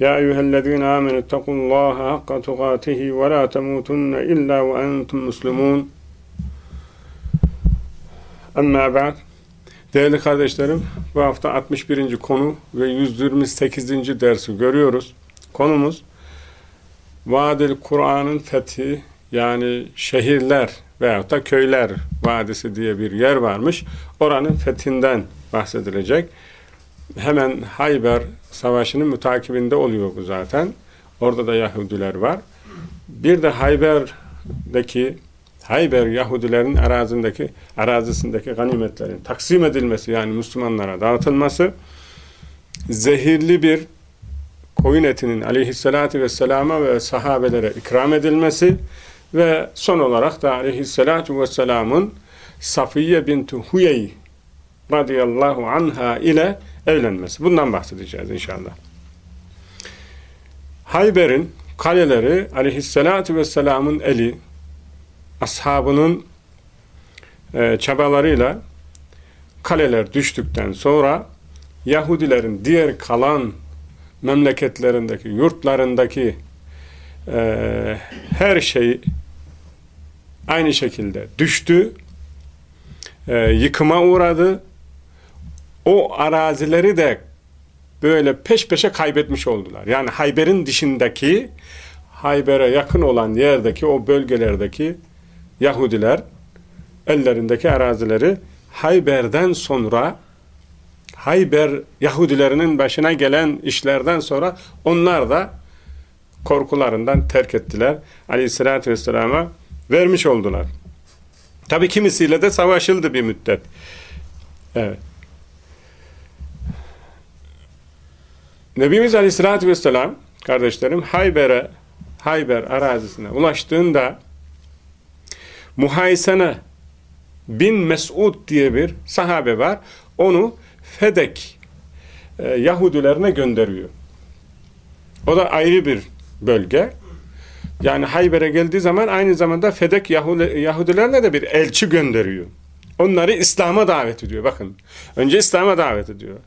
يا أيها الذين آمنوا اتقوا الله حق تقاته ولا تموتن إلا وأنتم مسلمون Amma ba'd. Değerli kardeşlerim, bu hafta 61. konu ve 128. dersi görüyoruz. Konumuz Vadil Kur'an'ın fethi yani şehirler veyahut da köyler vadisi diye bir yer varmış. Oranın fethinden bahsedilecek. Hemen Hayber Savaşı'nın mütakibinde oluyor bu zaten. Orada da Yahudiler var. Bir de Hayber'deki Hayber Yahudilerin arazindeki arazisindeki ganimetlerin taksim edilmesi yani Müslümanlara dağıtılması zehirli bir koyun etinin aleyhissalatü vesselama ve sahabelere ikram edilmesi ve son olarak da aleyhissalatü vesselamın Safiye binti Huyey radıyallahu anha ile evlenmesi. Bundan bahsedeceğiz inşallah. Hayber'in kaleleri aleyhissalatü vesselamın eli ashabının e, çabalarıyla kaleler düştükten sonra Yahudilerin diğer kalan memleketlerindeki, yurtlarındaki e, her şey aynı şekilde düştü, e, yıkıma uğradı. O arazileri de böyle peş peşe kaybetmiş oldular. Yani Hayber'in dışındaki, Hayber'e yakın olan yerdeki, o bölgelerdeki Yahudiler ellerindeki arazileri Hayber'den sonra Hayber Yahudilerinin başına gelen işlerden sonra onlar da korkularından terk ettiler. Aleyhissalatü vesselama vermiş oldular. Tabi kimisiyle de savaşıldı bir müddet. Evet. Nebimiz Aleyhisselatü Vesselam kardeşlerim Hayber'e Hayber arazisine ulaştığında Muhaysene bin Mesud diye bir sahabe var. Onu Fedek e, Yahudilerine gönderiyor. O da ayrı bir bölge. Yani Hayber'e geldiği zaman aynı zamanda Fedek Yahudi, Yahudilerine de bir elçi gönderiyor. Onları İslam'a davet ediyor. Bakın. Önce İslam'a davet ediyor.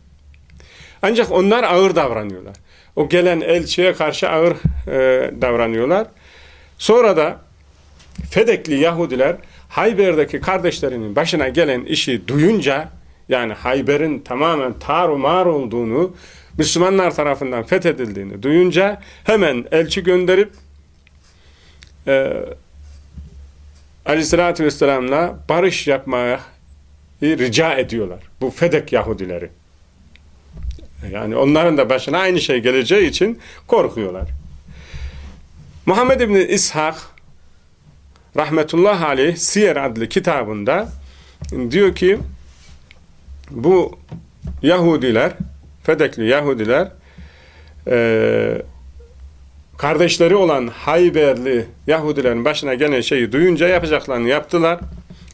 Ancak onlar ağır davranıyorlar. O gelen elçiye karşı ağır e, davranıyorlar. Sonra da Fedekli Yahudiler Hayber'deki kardeşlerinin başına gelen işi duyunca yani Hayber'in tamamen tarumar olduğunu Müslümanlar tarafından fethedildiğini duyunca hemen elçi gönderip e, Aleyhisselatü Vesselam'la barış yapmaya rica ediyorlar. Bu Fedek Yahudileri. Yani onların da başına aynı şey geleceği için korkuyorlar. Muhammed İbni İshak rahmetullah aleyh Siyer adlı kitabında diyor ki bu Yahudiler Fedekli Yahudiler e, kardeşleri olan Hayberli Yahudilerin başına gelen şeyi duyunca yapacaklarını yaptılar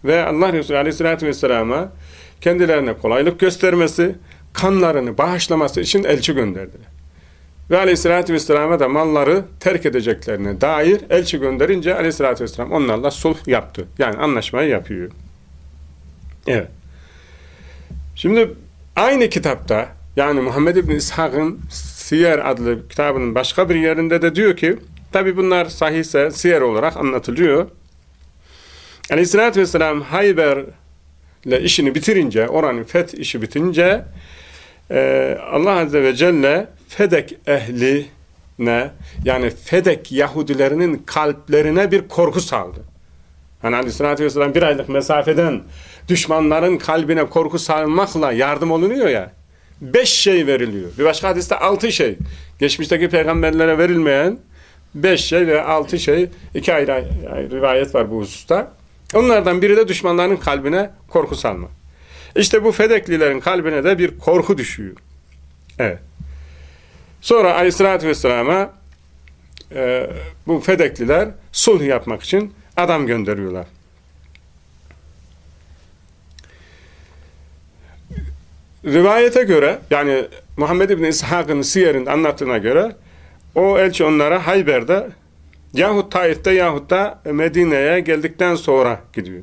ve Allah Resulü Aleyhisselatü Vesselam'a kendilerine kolaylık göstermesi kanlarını bağışlaması için elçi gönderdiler. Ve aleyhissalatü vesselam'a da malları terk edeceklerine dair elçi gönderince aleyhissalatü vesselam onlarla sulh yaptı. Yani anlaşmayı yapıyor. Evet. Şimdi aynı kitapta yani Muhammed İbni İshak'ın Siyer adlı kitabının başka bir yerinde de diyor ki tabi bunlar sahihse Siyer olarak anlatılıyor. Aleyhissalatü vesselam Hayber'le işini bitirince, oranın feth işi bitince ee, Allah Azze ve Celle Fedek ehline yani Fedek Yahudilerinin kalplerine bir korku saldı. Hani Aleyhisselatü Vesselam bir aylık mesafeden düşmanların kalbine korku salmakla yardım olunuyor ya. Beş şey veriliyor. Bir başka hadiste altı şey. Geçmişteki peygamberlere verilmeyen beş şey ve altı şey. iki ayrı, ayrı rivayet var bu hususta. Onlardan biri de düşmanların kalbine korku salma. İşte bu Fedeklilerin kalbine de bir korku düşüyor. Evet. Sonra Aleyhisselatü Vesselam'a e, bu Fedekliler sulh yapmak için adam gönderiyorlar. Rivayete göre yani Muhammed İbni İshak'ın siyerin anlattığına göre o elçi onlara Hayber'de yahut Taif'te yahut da Medine'ye geldikten sonra gidiyor.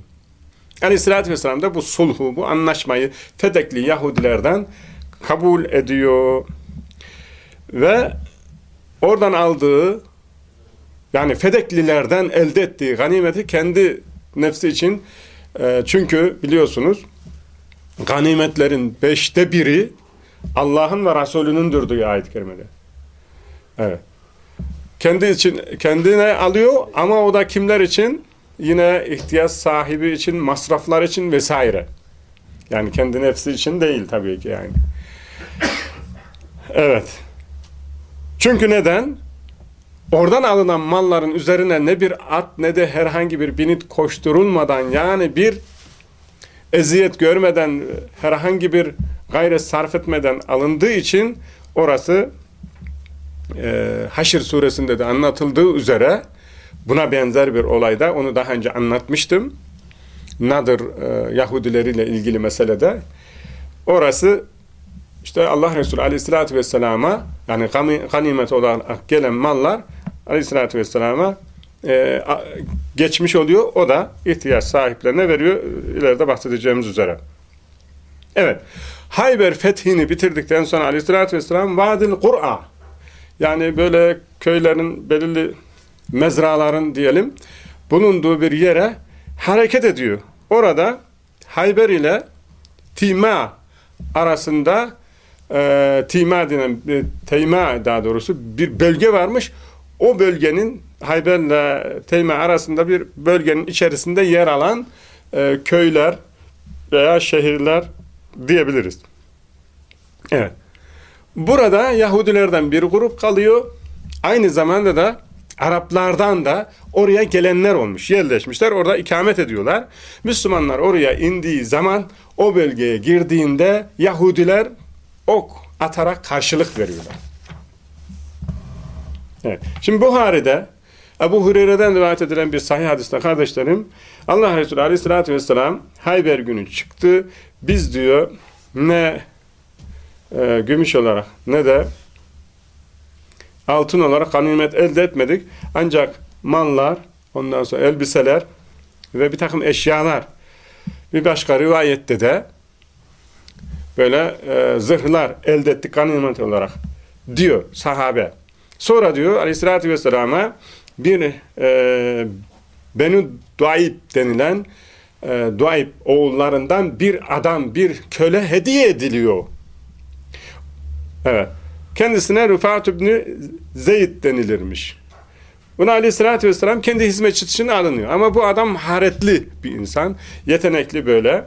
Aleyhissalatü vesselam da bu sulhu, bu anlaşmayı Fedekli Yahudilerden kabul ediyor. Ve oradan aldığı yani Fedeklilerden elde ettiği ganimeti kendi nefsi için e, çünkü biliyorsunuz ganimetlerin beşte biri Allah'ın ve Resulünündür diyor ayet-i kerimede. Evet. Kendi için kendine alıyor ama o da kimler için? Yine ihtiyaç sahibi için, masraflar için vesaire. Yani kendi nefsi için değil tabii ki yani. Evet. Çünkü neden? Oradan alınan malların üzerine ne bir at ne de herhangi bir binit koşturulmadan yani bir eziyet görmeden herhangi bir gayret sarf etmeden alındığı için orası e, Haşr suresinde de anlatıldığı üzere buna benzer bir olayda onu daha önce anlatmıştım. Nadir e, Yahudileriyle ilgili meselede orası işte Allah Resulü Aleyhisselatü Vesselam'a yani ganimet olarak gelen mallar Aleyhisselatü Vesselam'a e, geçmiş oluyor. O da ihtiyaç sahiplerine veriyor. İleride bahsedeceğimiz üzere. Evet. Hayber fethini bitirdikten sonra Aleyhisselatü Vesselam Vadil Kur'a yani böyle köylerin belirli mezraların diyelim bulunduğu bir yere hareket ediyor. Orada Hayber ile Tima arasında e, Tima denen e, Teyma daha doğrusu bir bölge varmış. O bölgenin Hayber ile Teyma arasında bir bölgenin içerisinde yer alan e, köyler veya şehirler diyebiliriz. Evet. Burada Yahudilerden bir grup kalıyor. Aynı zamanda da Araplardan da oraya gelenler olmuş, yerleşmişler. Orada ikamet ediyorlar. Müslümanlar oraya indiği zaman o bölgeye girdiğinde Yahudiler ok atarak karşılık veriyorlar. Evet. Şimdi Buhari'de Ebu Hureyre'den rivayet edilen bir sahih hadiste kardeşlerim Allah Resulü Aleyhisselatü Vesselam Hayber günü çıktı. Biz diyor ne e, gümüş olarak ne de altın olarak ganimet elde etmedik. Ancak mallar, ondan sonra elbiseler ve bir takım eşyalar bir başka rivayette de böyle e, zırhlar elde ettik ganimet olarak diyor sahabe. Sonra diyor aleyhissalatü vesselama bir e, Benu Duayb denilen e, Duayb oğullarından bir adam, bir köle hediye ediliyor. Evet. Kendisine Rıfat İbni Zeyd denilirmiş. Buna aleyhissalatü vesselam kendi hizmetçi için alınıyor. Ama bu adam maharetli bir insan. Yetenekli böyle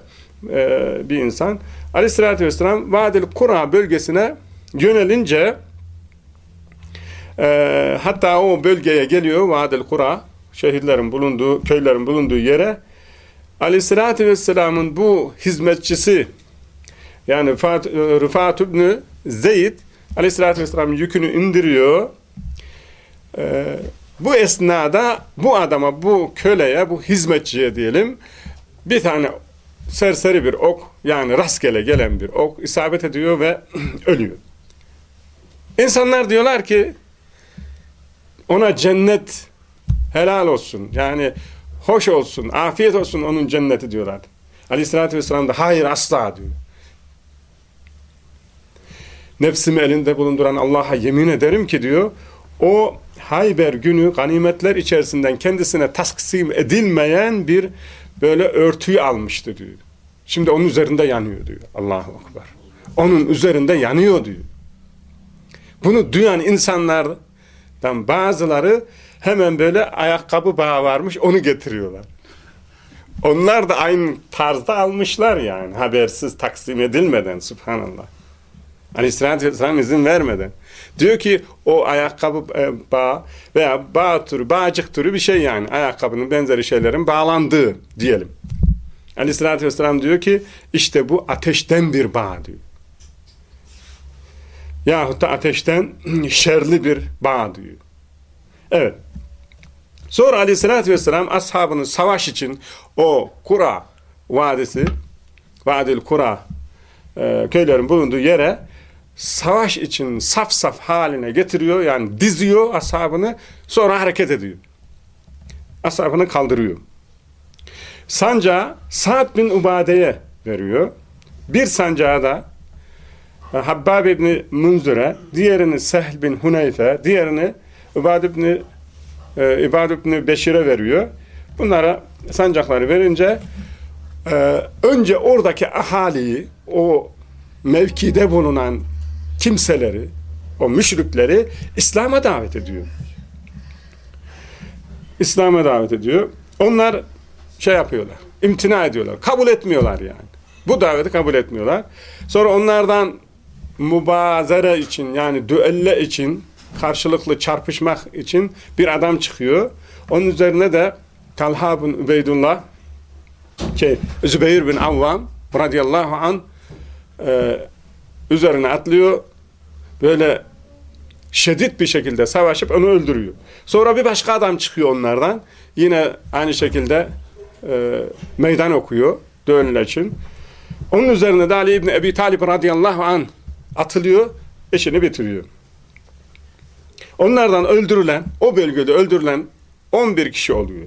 e, bir insan. Aleyhissalatü vesselam Vadil Kura bölgesine yönelince e, hatta o bölgeye geliyor Vadil Kura şehirlerin bulunduğu, köylerin bulunduğu yere Aleyhissalatü vesselamın bu hizmetçisi yani Rıfat İbni Zeyd aleyhissalatü vesselam yükünü indiriyor. Ee, bu esnada bu adama, bu köleye, bu hizmetçiye diyelim bir tane serseri bir ok yani rastgele gelen bir ok isabet ediyor ve ölüyor. İnsanlar diyorlar ki ona cennet helal olsun. Yani hoş olsun, afiyet olsun onun cenneti diyorlar. Aleyhissalatü vesselam da hayır asla diyor nefsimi elinde bulunduran Allah'a yemin ederim ki diyor o Hayber günü ganimetler içerisinden kendisine taksim edilmeyen bir böyle örtüyü almıştı diyor. Şimdi onun üzerinde yanıyor diyor. Allahu Akbar. Onun üzerinde yanıyor diyor. Bunu duyan insanlardan bazıları hemen böyle ayakkabı bağı varmış onu getiriyorlar. Onlar da aynı tarzda almışlar yani habersiz taksim edilmeden subhanallah. Aleyhisselatü Vesselam izin vermeden. Diyor ki o ayakkabı e, bağ veya bağ türü, bağcık türü bir şey yani. Ayakkabının benzeri şeylerin bağlandığı diyelim. Aleyhisselatü Vesselam diyor ki işte bu ateşten bir bağ diyor. Yahut da ateşten şerli bir bağ diyor. Evet. Sonra aleyhissalatü vesselam ashabının savaş için o Kura vadisi, Vadil Kura e, köylerin bulunduğu yere savaş için saf saf haline getiriyor. Yani diziyor ashabını sonra hareket ediyor. Ashabını kaldırıyor. Sancağı Sa'd bin Ubade'ye veriyor. Bir sancağı da e, Habbab ibn Munzir'e, diğerini Sehl bin Huneyfe, diğerini Ubad ibn e, İbad ibn Beşir'e veriyor. Bunlara sancakları verince e, önce oradaki ahaliyi, o mevkide bulunan kimseleri, o müşrikleri İslam'a davet ediyor. İslam'a davet ediyor. Onlar şey yapıyorlar, imtina ediyorlar, kabul etmiyorlar yani. Bu daveti kabul etmiyorlar. Sonra onlardan mübazere için yani düelle için karşılıklı çarpışmak için bir adam çıkıyor. Onun üzerine de Talha bin Übeydullah şey, Zübeyir bin Avvam radıyallahu an e, üzerine atlıyor. Böyle şiddet bir şekilde savaşıp onu öldürüyor. Sonra bir başka adam çıkıyor onlardan. Yine aynı şekilde e, meydan okuyor dönüler için. Onun üzerine de Ali İbni Ebi Talib radıyallahu an atılıyor, eşini bitiriyor. Onlardan öldürülen, o bölgede öldürülen 11 kişi oluyor.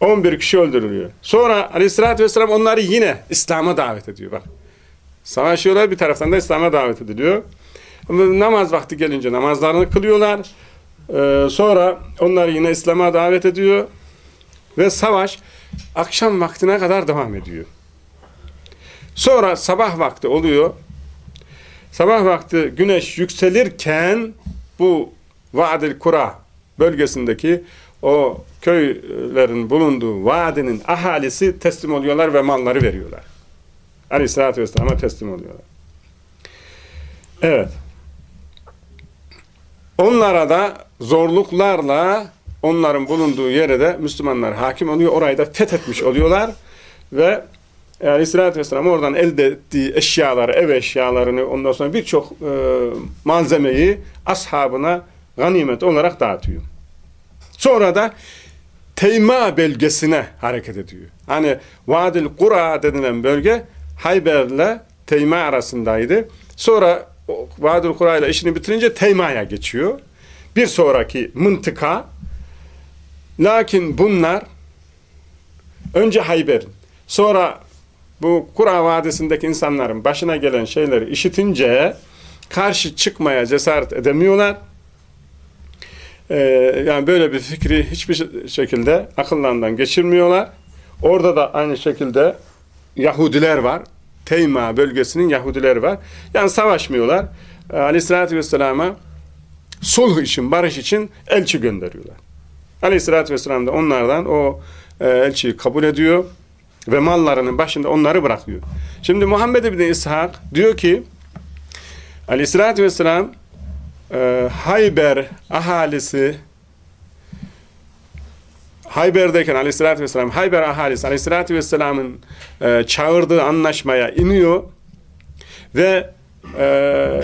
11 kişi öldürülüyor. Sonra aleyhissalatü vesselam onları yine İslam'a davet ediyor. Bak. Savaşıyorlar bir taraftan da İslam'a davet ediliyor. Namaz vakti gelince namazlarını kılıyorlar. Ee, sonra onları yine İslam'a davet ediyor. Ve savaş akşam vaktine kadar devam ediyor. Sonra sabah vakti oluyor. Sabah vakti güneş yükselirken bu Vadil Kura bölgesindeki o köylerin bulunduğu vadinin ahalisi teslim oluyorlar ve malları veriyorlar. Aleyhissalatü Vesselam'a teslim oluyorlar. Evet. Onlara da zorluklarla onların bulunduğu yere de Müslümanlar hakim oluyor. Orayı da fethetmiş oluyorlar ve Aleyhisselatü Vesselam oradan elde ettiği eşyaları, ev eşyalarını, ondan sonra birçok e, malzemeyi ashabına ganimet olarak dağıtıyor. Sonra da Teyma bölgesine hareket ediyor. Hani Vadil Kura denilen bölge Hayber'le Teyma arasındaydı. Sonra Vadil Kura ile işini bitirince Teyma'ya geçiyor. Bir sonraki mıntıka lakin bunlar önce Hayber'in sonra bu Kura Vadisi'ndeki insanların başına gelen şeyleri işitince karşı çıkmaya cesaret edemiyorlar. Ee, yani böyle bir fikri hiçbir şekilde akıllarından geçirmiyorlar. Orada da aynı şekilde Yahudiler var. Teyma bölgesinin Yahudileri var. Yani savaşmıyorlar. Ee, Aleyhisselatü Vesselam'a sulh için, barış için elçi gönderiyorlar. Aleyhisselatü Vesselam da onlardan o e, elçiyi kabul ediyor ve mallarının başında onları bırakıyor. Şimdi Muhammed bin İshak diyor ki Aleyhisselatü Vesselam e, Hayber ahalisi Hayber'deyken Aleyhisselatü Vesselam Hayber ahalisi Aleyhisselatü Vesselam'ın e, çağırdığı anlaşmaya iniyor ve e,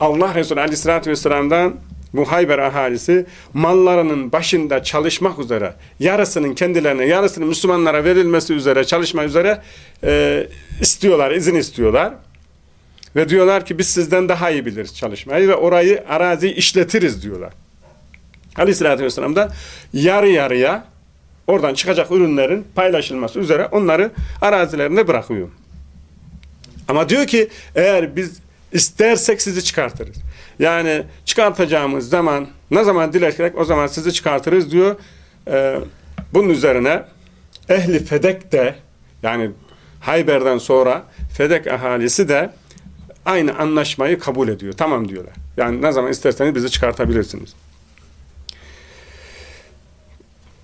Allah Resulü Aleyhisselatü Vesselam'dan bu Hayber ahalisi mallarının başında çalışmak üzere yarısının kendilerine yarısının Müslümanlara verilmesi üzere çalışma üzere e, istiyorlar, izin istiyorlar. Ve diyorlar ki biz sizden daha iyi biliriz çalışmayı ve orayı arazi işletiriz diyorlar. Aleyhissalatü vesselam da yarı yarıya oradan çıkacak ürünlerin paylaşılması üzere onları arazilerinde bırakıyor. Ama diyor ki eğer biz istersek sizi çıkartırız. Yani çıkartacağımız zaman ne zaman dilersek o zaman sizi çıkartırız diyor. Ee, bunun üzerine ehli Fedek de yani Hayber'den sonra Fedek ahalisi de aynı anlaşmayı kabul ediyor. Tamam diyorlar. Yani ne zaman isterseniz bizi çıkartabilirsiniz.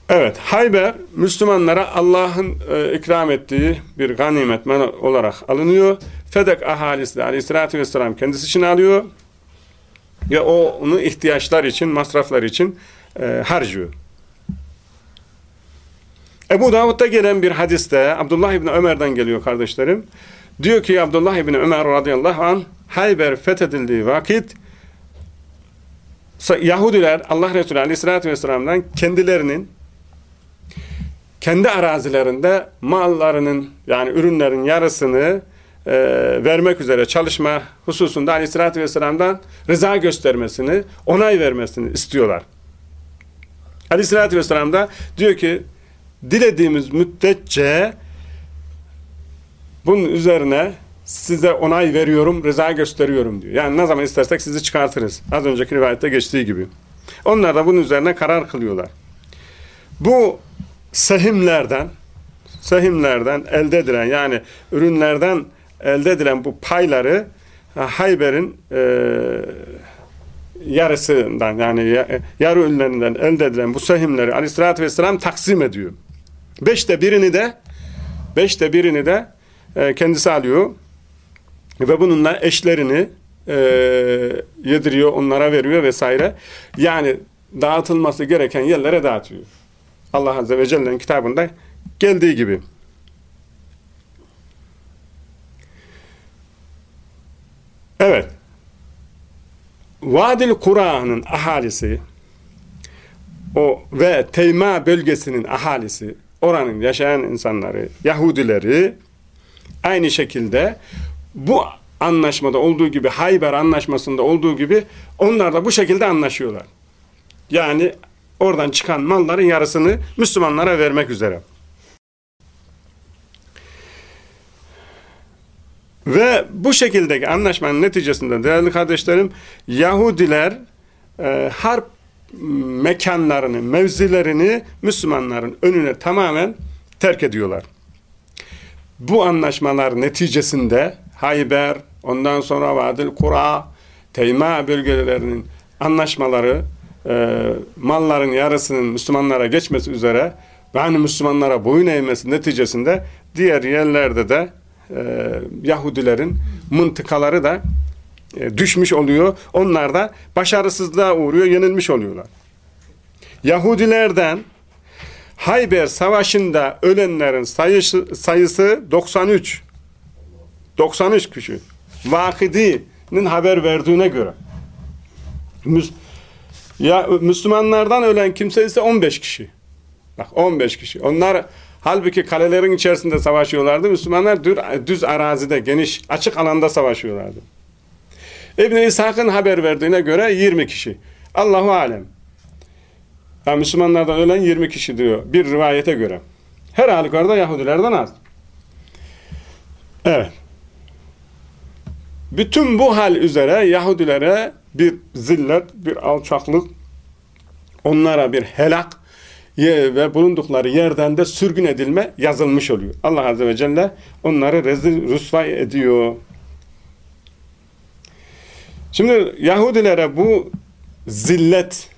Evet, Hayber Müslümanlara Allah'ın e, ikram ettiği bir ganimet olarak alınıyor. Fedek ahalisi de aleyhissalatü vesselam kendisi için alıyor ve o onu ihtiyaçlar için, masraflar için e, harcıyor. Ebu Davud'da gelen bir hadiste Abdullah İbni Ömer'den geliyor kardeşlerim. Diyor ki Abdullah İbni Ömer radıyallahu anh Hayber fethedildiği vakit Yahudiler Allah Resulü Aleyhisselatü Vesselam'dan kendilerinin kendi arazilerinde mallarının yani ürünlerin yarısını e, vermek üzere çalışma hususunda Aleyhisselatü Vesselam'dan rıza göstermesini, onay vermesini istiyorlar. Aleyhisselatü Vesselam da diyor ki dilediğimiz müddetçe bunun üzerine size onay veriyorum, rıza gösteriyorum diyor. Yani ne zaman istersek sizi çıkartırız. Az önceki rivayette geçtiği gibi. Onlar da bunun üzerine karar kılıyorlar. Bu sehimlerden sehimlerden elde edilen yani ürünlerden elde edilen bu payları Hayber'in e, yarısından yani yarı ürünlerinden elde edilen bu sehimleri aleyhissalatü vesselam taksim ediyor. Beşte birini de beşte birini de e, kendisi alıyor ve bununla eşlerini e, yediriyor, onlara veriyor vesaire. Yani dağıtılması gereken yerlere dağıtıyor. Allah Azze ve Celle'nin kitabında geldiği gibi. Evet. Vadil Kura'nın ahalisi o ve Teyma bölgesinin ahalisi oranın yaşayan insanları, Yahudileri aynı şekilde bu anlaşmada olduğu gibi Hayber anlaşmasında olduğu gibi onlar da bu şekilde anlaşıyorlar. Yani oradan çıkan malların yarısını Müslümanlara vermek üzere. Ve bu şekildeki anlaşmanın neticesinde değerli kardeşlerim Yahudiler e, harp mekanlarını, mevzilerini Müslümanların önüne tamamen terk ediyorlar. Bu anlaşmalar neticesinde Hayber, ondan sonra Vadil Kura, Teyma bölgelerinin anlaşmaları e, malların yarısının Müslümanlara geçmesi üzere ve hani Müslümanlara boyun eğmesi neticesinde diğer yerlerde de e, Yahudilerin mıntıkaları da e, düşmüş oluyor. Onlar da başarısızlığa uğruyor, yenilmiş oluyorlar. Yahudilerden Hayber Savaşı'nda ölenlerin sayısı, sayısı 93. 93 kişi. Vakidi'nin haber verdiğine göre. Müs ya Müslümanlardan ölen kimse ise 15 kişi. Bak 15 kişi. Onlar halbuki kalelerin içerisinde savaşıyorlardı. Müslümanlar düz, düz arazide, geniş, açık alanda savaşıyorlardı. İbn İshak'ın haber verdiğine göre 20 kişi. Allahu alem. Yani Müslümanlardan ölen 20 kişi diyor bir rivayete göre. Her halükarda Yahudilerden az. Evet. Bütün bu hal üzere Yahudilere bir zillet, bir alçaklık, onlara bir helak ve bulundukları yerden de sürgün edilme yazılmış oluyor. Allah Azze ve Celle onları rezil rüsvay ediyor. Şimdi Yahudilere bu zillet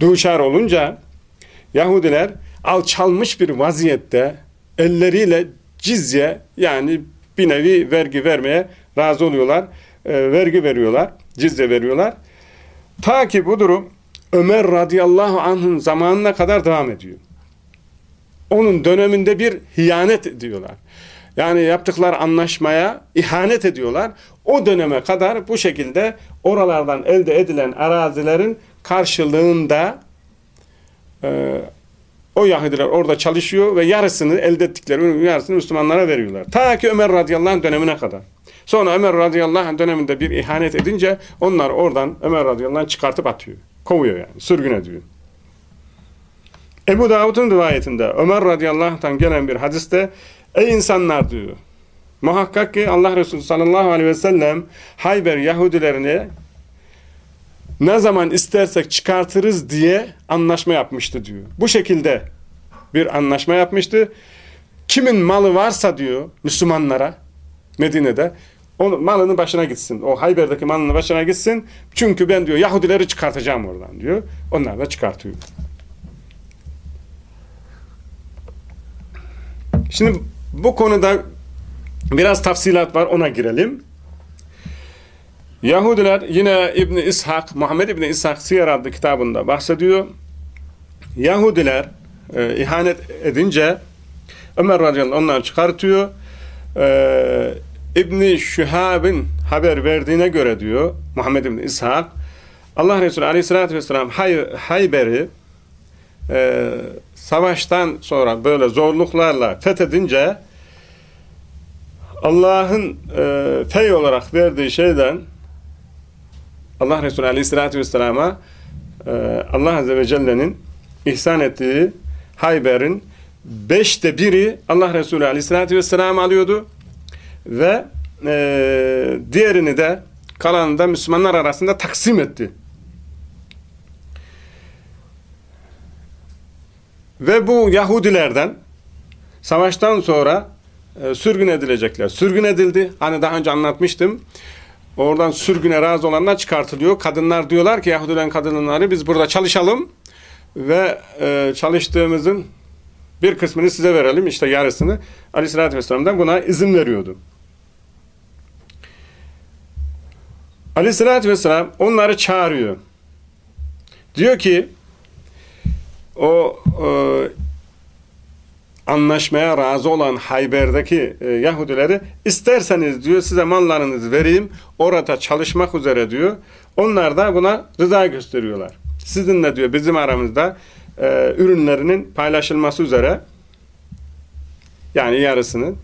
duşar olunca Yahudiler alçalmış bir vaziyette elleriyle cizye yani bir nevi vergi vermeye razı oluyorlar. E, vergi veriyorlar. Cizye veriyorlar. Ta ki bu durum Ömer radıyallahu anh'ın zamanına kadar devam ediyor. Onun döneminde bir hiyanet ediyorlar. Yani yaptıkları anlaşmaya ihanet ediyorlar. O döneme kadar bu şekilde oralardan elde edilen arazilerin karşılığında e, o Yahudiler orada çalışıyor ve yarısını elde ettikleri yarısını Müslümanlara veriyorlar. Ta ki Ömer radıyallahu anh dönemine kadar. Sonra Ömer radıyallahu anh döneminde bir ihanet edince onlar oradan Ömer radıyallahu anh çıkartıp atıyor. Kovuyor yani. Sürgün ediyor. Ebu Davud'un rivayetinde Ömer radıyallahu anh'tan gelen bir hadiste Ey insanlar diyor. Muhakkak ki Allah Resulü sallallahu aleyhi ve sellem Hayber Yahudilerine ne zaman istersek çıkartırız diye anlaşma yapmıştı diyor. Bu şekilde bir anlaşma yapmıştı. Kimin malı varsa diyor Müslümanlara Medine'de onun malının başına gitsin. O Hayber'deki malının başına gitsin. Çünkü ben diyor Yahudileri çıkartacağım oradan diyor. Onlar da çıkartıyor. Şimdi bu konuda biraz tafsilat var ona girelim. Yahudiler yine İbni İshak, Muhammed İbni İshak Siyer adlı kitabında bahsediyor. Yahudiler e, ihanet edince Ömer radıyallahu onları çıkartıyor. E, İbni Şühab'ın haber verdiğine göre diyor Muhammed bin İshak Allah Resulü Aleyhisselatü Vesselam Hay Hayber'i e, savaştan sonra böyle zorluklarla fethedince Allah'ın e, fey olarak verdiği şeyden Allah Resulü Aleyhisselatü Vesselam'a e, Allah Azze ve Celle'nin ihsan ettiği Hayber'in beşte biri Allah Resulü Aleyhisselatü Vesselam alıyordu ve e, diğerini de kalanını da Müslümanlar arasında taksim etti. Ve bu Yahudilerden savaştan sonra e, sürgün edilecekler. Sürgün edildi. Hani daha önce anlatmıştım. Oradan sürgüne razı olanlar çıkartılıyor. Kadınlar diyorlar ki Yahudilerin kadınları biz burada çalışalım ve e, çalıştığımızın bir kısmını size verelim. işte yarısını. Aleyhisselatü Vesselam'dan buna izin veriyordu. Aleyhisselatü Vesselam onları çağırıyor. Diyor ki o e, anlaşmaya razı olan Hayber'deki e, Yahudileri isterseniz diyor size mallarınızı vereyim orada çalışmak üzere diyor. Onlar da buna rıza gösteriyorlar. Sizinle diyor bizim aramızda e, ürünlerinin paylaşılması üzere yani yarısını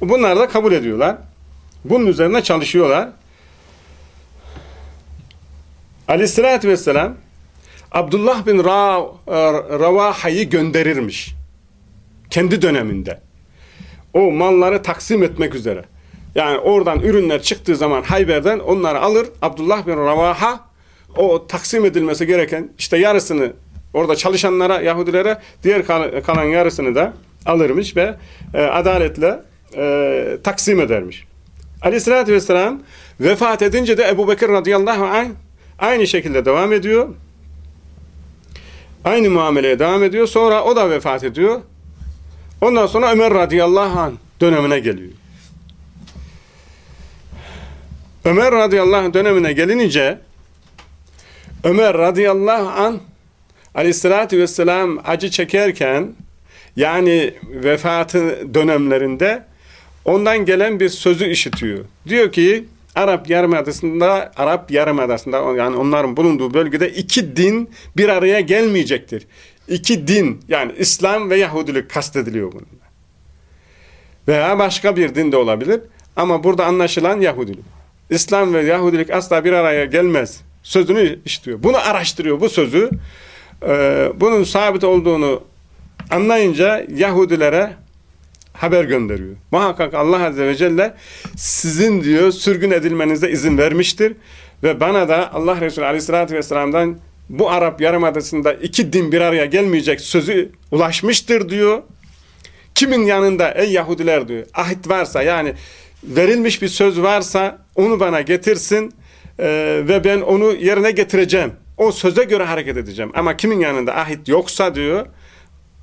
bunlar da kabul ediyorlar. Bunun üzerine çalışıyorlar. Aleyhissalatü vesselam Abdullah bin Ra e, Ravaha'yı gönderirmiş. Kendi döneminde. O malları taksim etmek üzere. Yani oradan ürünler çıktığı zaman Hayber'den onları alır. Abdullah bin Ravaha o taksim edilmesi gereken işte yarısını orada çalışanlara, Yahudilere diğer kalan yarısını da alırmış ve e, adaletle e, taksim edermiş. Aleyhissalatü vesselam vefat edince de Ebu Bekir radıyallahu anh aynı şekilde devam ediyor. Aynı muameleye devam ediyor. Sonra o da vefat ediyor. Ondan sonra Ömer radıyallahu anh dönemine geliyor. Ömer radıyallahu anh dönemine gelince Ömer radıyallahu anh aleyhissalatü vesselam acı çekerken yani vefatı dönemlerinde ondan gelen bir sözü işitiyor. Diyor ki Arap Yarımadası'nda Arap Yarımadası'nda yani onların bulunduğu bölgede iki din bir araya gelmeyecektir. İki din yani İslam ve Yahudilik kastediliyor bununla. Veya başka bir din de olabilir ama burada anlaşılan Yahudilik. İslam ve Yahudilik asla bir araya gelmez. Sözünü işitiyor. Bunu araştırıyor bu sözü. Ee, bunun sabit olduğunu anlayınca Yahudilere haber gönderiyor. Muhakkak Allah Azze ve Celle sizin diyor sürgün edilmenize izin vermiştir. Ve bana da Allah Resulü Aleyhisselatü Vesselam'dan bu Arap Yarımadası'nda iki din bir araya gelmeyecek sözü ulaşmıştır diyor. Kimin yanında ey Yahudiler diyor ahit varsa yani verilmiş bir söz varsa onu bana getirsin e, ve ben onu yerine getireceğim. O söze göre hareket edeceğim. Ama kimin yanında ahit yoksa diyor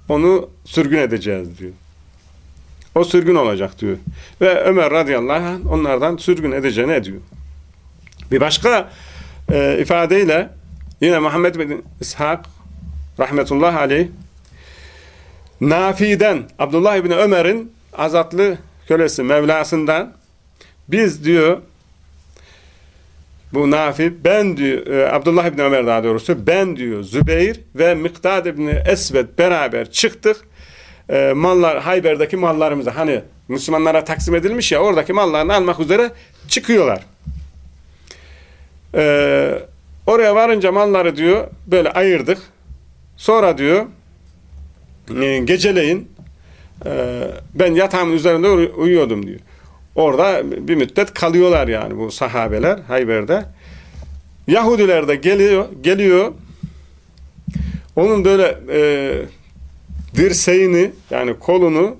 onu sürgün edeceğiz diyor. O sürgün olacak diyor. Ve Ömer radıyallahu anh onlardan sürgün edeceğini ediyor. Bir başka e, ifadeyle yine Muhammed bin İshak rahmetullah aleyh Nafi'den Abdullah ibn Ömer'in azatlı kölesi Mevlasından biz diyor bu Nafi ben diyor e, Abdullah ibn Ömer daha doğrusu ben diyor Zübeyir ve Miktad ibn Esved beraber çıktık e, mallar Hayber'deki mallarımızı hani Müslümanlara taksim edilmiş ya oradaki mallarını almak üzere çıkıyorlar. E, oraya varınca malları diyor böyle ayırdık. Sonra diyor e, geceleyin e, ben yatağımın üzerinde uyuyordum diyor. Orada bir müddet kalıyorlar yani bu sahabeler Hayber'de. Yahudiler de geliyor, geliyor. Onun böyle e, dirseğini yani kolunu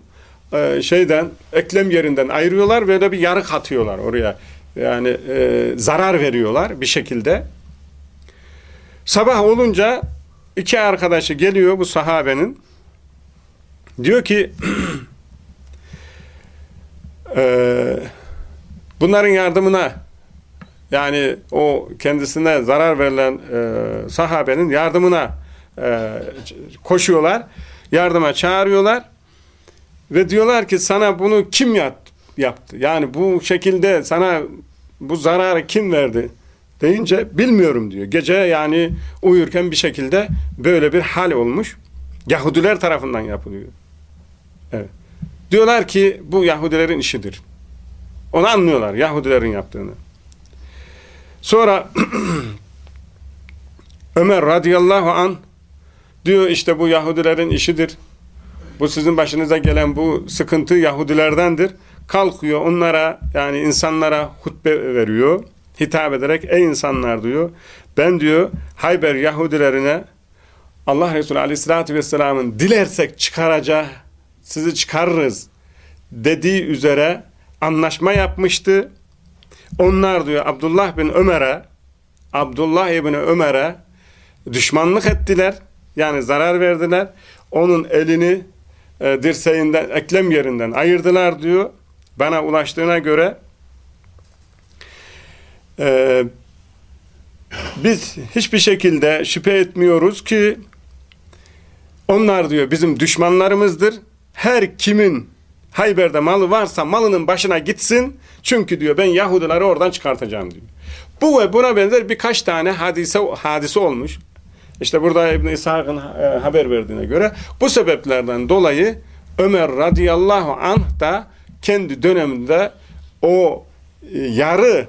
e, şeyden eklem yerinden ayırıyorlar ve de bir yarık atıyorlar oraya. Yani e, zarar veriyorlar bir şekilde. Sabah olunca iki arkadaşı geliyor bu sahabenin. Diyor ki e, bunların yardımına yani o kendisine zarar verilen e, sahabenin yardımına e, koşuyorlar yardıma çağırıyorlar ve diyorlar ki sana bunu kim yaptı? Yani bu şekilde sana bu zararı kim verdi deyince bilmiyorum diyor. Gece yani uyurken bir şekilde böyle bir hal olmuş. Yahudiler tarafından yapılıyor. Evet. Diyorlar ki bu Yahudilerin işidir. Onu anlıyorlar Yahudilerin yaptığını. Sonra Ömer radıyallahu an diyor işte bu Yahudilerin işidir. Bu sizin başınıza gelen bu sıkıntı Yahudilerdendir. Kalkıyor onlara yani insanlara hutbe veriyor. Hitap ederek ey insanlar diyor. Ben diyor Hayber Yahudilerine Allah Resulü Aleyhisselatü Vesselam'ın dilersek çıkaracağı sizi çıkarırız dediği üzere anlaşma yapmıştı. Onlar diyor Abdullah bin Ömer'e Abdullah ibn Ömer'e düşmanlık ettiler. Yani zarar verdiler. Onun elini e, dirseğinden, eklem yerinden ayırdılar diyor. Bana ulaştığına göre e, biz hiçbir şekilde şüphe etmiyoruz ki onlar diyor bizim düşmanlarımızdır. Her kimin Hayber'de malı varsa malının başına gitsin. Çünkü diyor ben Yahudileri oradan çıkartacağım diyor. Bu ve buna benzer birkaç tane hadise, hadise olmuş. İşte burada İbn İshak'ın e, haber verdiğine göre bu sebeplerden dolayı Ömer radıyallahu anh da kendi döneminde o e, yarı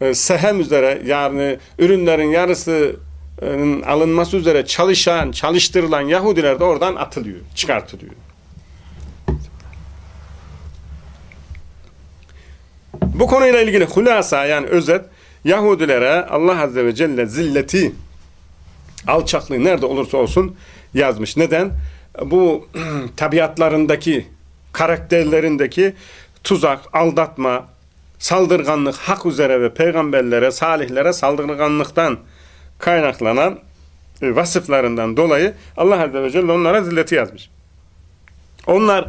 e, sehem üzere yani ürünlerin yarısının alınması üzere çalışan, çalıştırılan Yahudiler de oradan atılıyor, çıkartılıyor. Bu konuyla ilgili hulasa yani özet Yahudilere Allah Azze ve Celle zilleti alçaklığı nerede olursa olsun yazmış. Neden? Bu tabiatlarındaki karakterlerindeki tuzak, aldatma, saldırganlık, hak üzere ve peygamberlere, salihlere saldırganlıktan kaynaklanan e, vasıflarından dolayı Allah Azze ve Celle onlara zilleti yazmış. Onlar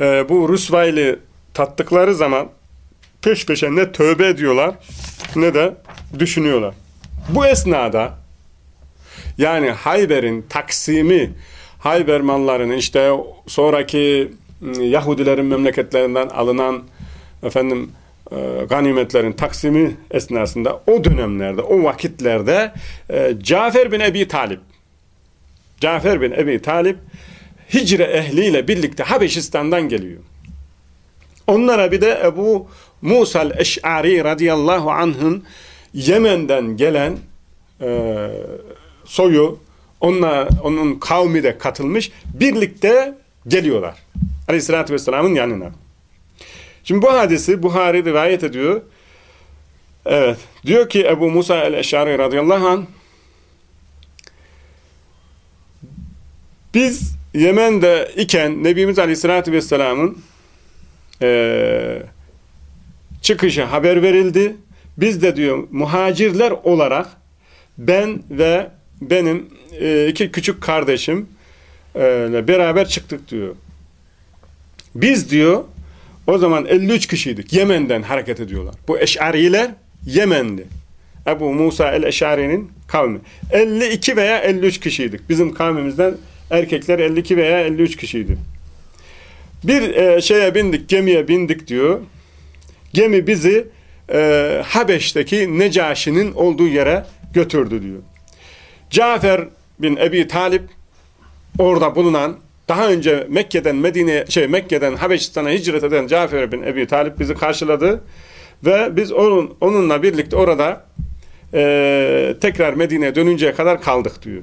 e, bu rüsvaylı tattıkları zaman peş peşe ne tövbe ediyorlar ne de düşünüyorlar. Bu esnada yani Hayber'in taksimi Hayber mallarının işte sonraki ıı, Yahudilerin memleketlerinden alınan efendim e, ganimetlerin taksimi esnasında o dönemlerde, o vakitlerde e, Cafer bin Ebi Talip Cafer bin Ebi Talip Hicre ehliyle birlikte Habeşistan'dan geliyor. Onlara bir de Ebu Musa'l Eş'ari radıyallahu anh'ın Yemen'den gelen e, soyu onunla, onun kavmi de katılmış. Birlikte geliyorlar. Aleyhissalatü vesselamın yanına. Şimdi bu hadisi Buhari rivayet ediyor. Evet. Diyor ki Ebu Musa el-Eşari radıyallahu anh biz Yemen'de iken Nebimiz Aleyhisselatü Vesselam'ın e, çıkışı haber verildi. Biz de diyor muhacirler olarak ben ve benim e, iki küçük kardeşim e, beraber çıktık diyor. Biz diyor o zaman 53 kişiydik. Yemen'den hareket ediyorlar. Bu Eş'ariler Yemenli. Ebu Musa el-Eş'ari'nin kavmi. 52 veya 53 kişiydik. Bizim kavmimizden erkekler 52 veya 53 kişiydi. Bir e, şeye bindik, gemiye bindik diyor. Gemi bizi e, Habeş'teki Necaşi'nin olduğu yere götürdü diyor. Cafer bin Ebi Talip orada bulunan daha önce Mekke'den Medine şey Mekke'den Habeşistan'a hicret eden Cafer bin Ebi Talip bizi karşıladı ve biz onun onunla birlikte orada e, tekrar Medine'ye dönünceye kadar kaldık diyor.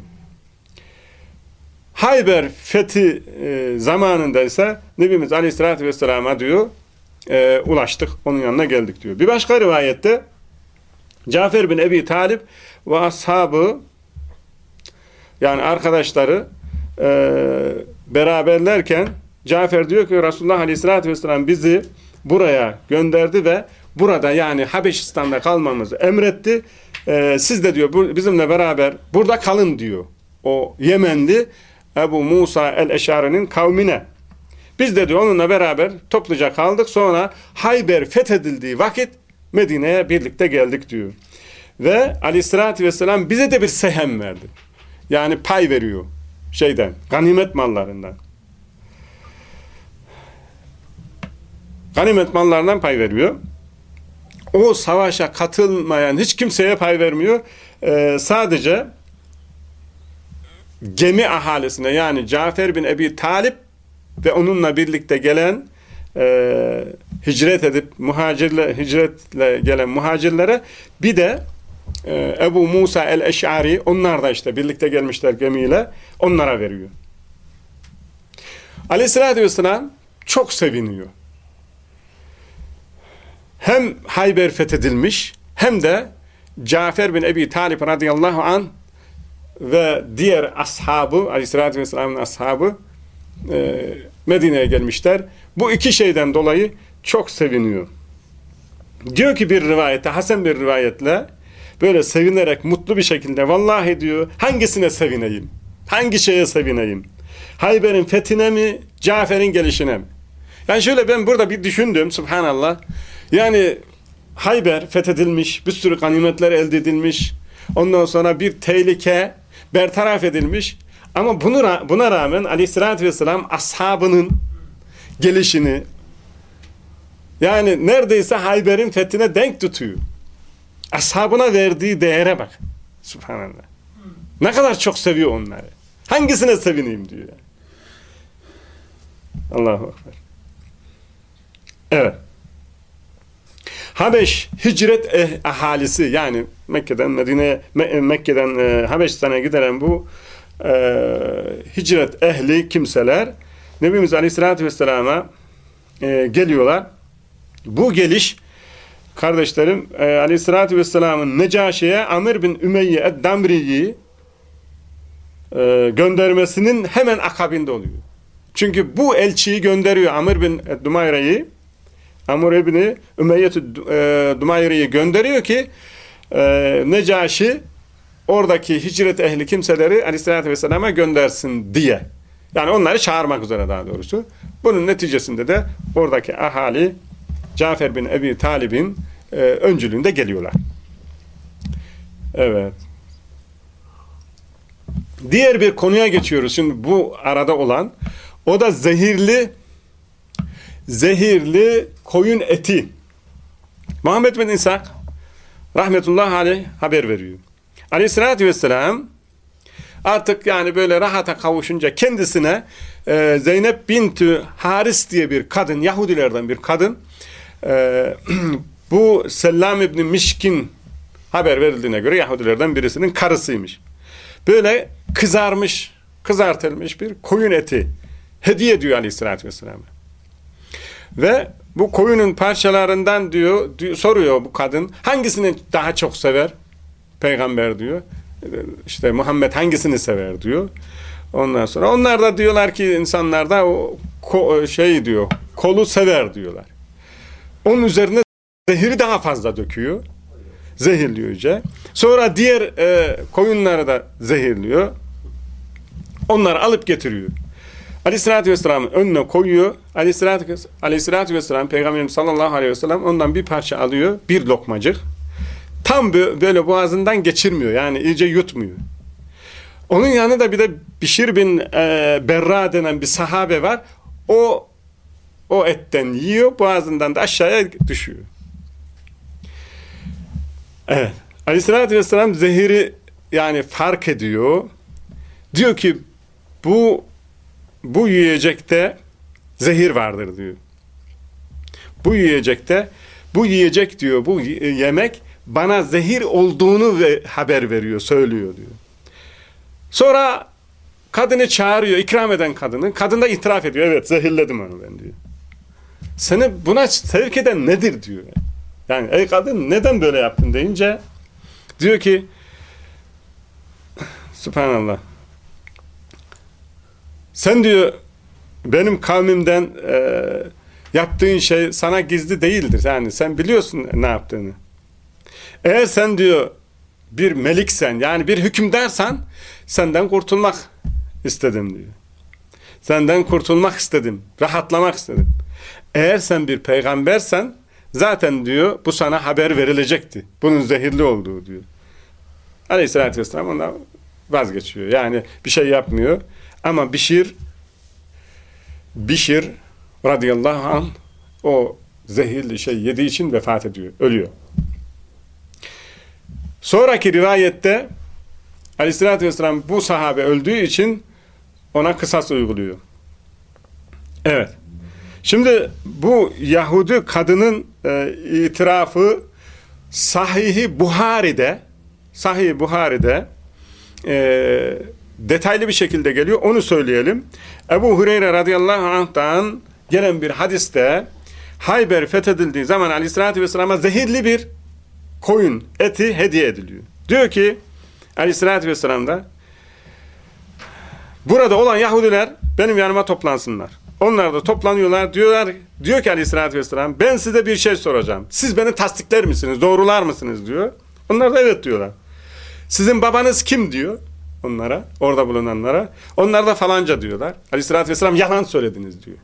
Hayber fethi e, zamanında ise Nebimiz Aleyhisselatü Vesselam'a diyor e, ulaştık. Onun yanına geldik diyor. Bir başka rivayette Cafer bin Ebi Talip ve ashabı yani arkadaşları e, beraberlerken Cafer diyor ki Resulullah Aleyhisselatü Vesselam bizi buraya gönderdi ve burada yani Habeşistan'da kalmamızı emretti. E, siz de diyor bu, bizimle beraber burada kalın diyor. O Yemenli Ebu Musa el-Eşari'nin kavmine. Biz de diyor onunla beraber topluca kaldık. Sonra Hayber fethedildiği vakit Medine'ye birlikte geldik diyor. Ve aleyhissalatü vesselam bize de bir sehem verdi. Yani pay veriyor şeyden, ganimet mallarından. Ganimet mallarından pay veriyor. o savaşa katılmayan hiç kimseye pay vermiyor. Ee, sadece gemi ahalisine yani Cafer bin Ebi Talip ve onunla birlikte gelen e, hicret edip muhacirle hicretle gelen muhacirlere bir de e, Ebu Musa el-Eş'ari onlar da işte birlikte gelmişler gemiyle onlara veriyor. Aleyhissalatü vesselam çok seviniyor. Hem Hayber fethedilmiş hem de Cafer bin Ebi Talip radıyallahu an ve diğer ashabı Aleyhissalatü vesselamın ashabı e, Medine'ye gelmişler. Bu iki şeyden dolayı çok seviniyor. Diyor ki bir rivayette, Hasan bir rivayetle böyle sevinerek mutlu bir şekilde vallahi diyor hangisine sevineyim? Hangi şeye sevineyim? Hayber'in fethine mi? Cafer'in gelişine mi? Yani şöyle ben burada bir düşündüm subhanallah. Yani Hayber fethedilmiş, bir sürü ganimetler elde edilmiş. Ondan sonra bir tehlike bertaraf edilmiş. Ama bunu, buna rağmen aleyhissalatü vesselam ashabının gelişini yani neredeyse Hayber'in fethine denk tutuyor. Ashabına verdiği değere bak. Subhanallah. Ne kadar çok seviyor onları. Hangisine sevineyim diyor. Allahu Ekber. Evet. Habeş hicret eh, ahalisi yani Mekke'den Medine'ye Me Mekke'den e, Habeşistan'a giden bu e, hicret ehli kimseler Nebimiz Aleyhisselatü Vesselam'a e, geliyorlar. Bu geliş kardeşlerim e, Aleyhisselatü Vesselam'ın Necaşi'ye Amir bin Ümeyye Eddamri'yi e, göndermesinin hemen akabinde oluyor. Çünkü bu elçiyi gönderiyor Amir bin Dumayre'yi Amr ibni Ümeyye e, Dumayri'yi gönderiyor ki e, Necaşi oradaki hicret ehli kimseleri aleyhissalatü vesselam'a göndersin diye. Yani onları çağırmak üzere daha doğrusu. Bunun neticesinde de oradaki ahali Cafer bin Ebi Talib'in e, öncülüğünde geliyorlar. Evet. Diğer bir konuya geçiyoruz. Şimdi bu arada olan o da zehirli zehirli koyun eti. Muhammed bin İshak rahmetullahi aleyh haber veriyor. Aleyhissalatü vesselam artık yani böyle rahata kavuşunca kendisine e, Zeynep bintü Haris diye bir kadın, Yahudilerden bir kadın e, bu Sellam İbni Mişkin haber verildiğine göre Yahudilerden birisinin karısıymış. Böyle kızarmış, kızartılmış bir koyun eti hediye ediyor aleyhissalatü vesselam. Ve bu koyunun parçalarından diyor, diyor soruyor bu kadın hangisini daha çok sever? Peygamber diyor. İşte Muhammed hangisini sever diyor. Ondan sonra onlar da diyorlar ki insanlar da o şey diyor kolu sever diyorlar. Onun üzerine zehiri daha fazla döküyor. Zehirliyor iyice. Sonra diğer e, koyunları da zehirliyor. Onları alıp getiriyor. Aleyhissalatü vesselam önüne koyuyor. Aleyhissalatü, aleyhissalatü vesselam Peygamberimiz sallallahu aleyhi ve sellem ondan bir parça alıyor. Bir lokmacık. Tam böyle boğazından geçirmiyor. Yani iyice yutmuyor. Onun yanında bir de Bişir bin e, Berra denen bir sahabe var. O o etten yiyor. Boğazından da aşağıya düşüyor. Evet. Aleyhissalatü vesselam zehiri yani fark ediyor. Diyor ki bu bu yiyecekte zehir vardır diyor. Bu yiyecekte bu yiyecek diyor bu yemek bana zehir olduğunu ve haber veriyor, söylüyor diyor. Sonra kadını çağırıyor, ikram eden kadını. Kadın da itiraf ediyor. Evet zehirledim onu ben diyor. Seni buna sevk eden nedir diyor. Yani ey kadın neden böyle yaptın deyince diyor ki Subhanallah sen diyor benim kavmimden e, yaptığın şey sana gizli değildir. Yani sen biliyorsun ne yaptığını. Eğer sen diyor bir meliksen yani bir hükümdarsan senden kurtulmak istedim diyor. Senden kurtulmak istedim. Rahatlamak istedim. Eğer sen bir peygambersen zaten diyor bu sana haber verilecekti. Bunun zehirli olduğu diyor. Aleyhissalatü vesselam ondan vazgeçiyor. Yani bir şey yapmıyor. Ama Bişir Bişir radıyallahu anh o zehirli şey yediği için vefat ediyor, ölüyor. Sonraki rivayette Aleyhisselatü Vesselam bu sahabe öldüğü için ona kısas uyguluyor. Evet. Şimdi bu Yahudi kadının e, itirafı Sahih-i Buhari'de Sahih-i Buhari'de e, detaylı bir şekilde geliyor. Onu söyleyelim. Ebu Hureyre radıyallahu anh'tan gelen bir hadiste Hayber fethedildiği zaman aleyhissalatü vesselam'a zehirli bir koyun eti hediye ediliyor. Diyor ki aleyhissalatü vesselam da burada olan Yahudiler benim yanıma toplansınlar. Onlar da toplanıyorlar diyorlar diyor ki aleyhissalatü vesselam ben size bir şey soracağım. Siz beni tasdikler misiniz? Doğrular mısınız? diyor. Onlar da evet diyorlar. Sizin babanız kim diyor onlara, orada bulunanlara. Onlar da falanca diyorlar. Aleyhissalatü vesselam yalan söylediniz diyor.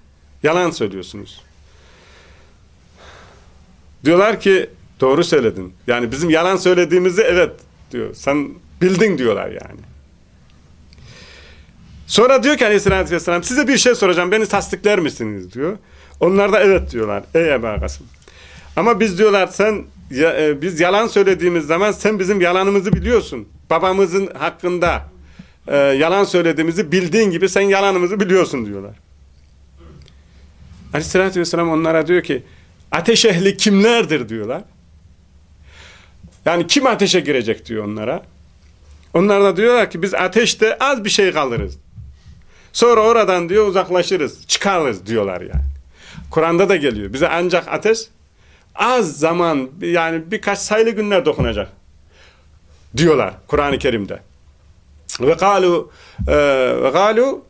Yalan söylüyorsunuz. Diyorlar ki doğru söyledin. Yani bizim yalan söylediğimizi evet diyor. Sen bildin diyorlar yani. Sonra diyor ki aleyhissalatü vesselam size bir şey soracağım beni tasdikler misiniz diyor. Onlar da evet diyorlar. Ey Ebu Kasım. Ama biz diyorlar sen ya, e, biz yalan söylediğimiz zaman sen bizim yalanımızı biliyorsun. Babamızın hakkında e, yalan söylediğimizi bildiğin gibi sen yalanımızı biliyorsun diyorlar. Aleyhissalatü vesselam onlara diyor ki ateş ehli kimlerdir diyorlar. Yani kim ateşe girecek diyor onlara. Onlar da diyorlar ki biz ateşte az bir şey kalırız. Sonra oradan diyor uzaklaşırız, çıkarız diyorlar yani. Kur'an'da da geliyor. Bize ancak ateş az zaman yani birkaç sayılı günler dokunacak diyorlar Kur'an-ı Kerim'de. Ve kalu e, ve kalu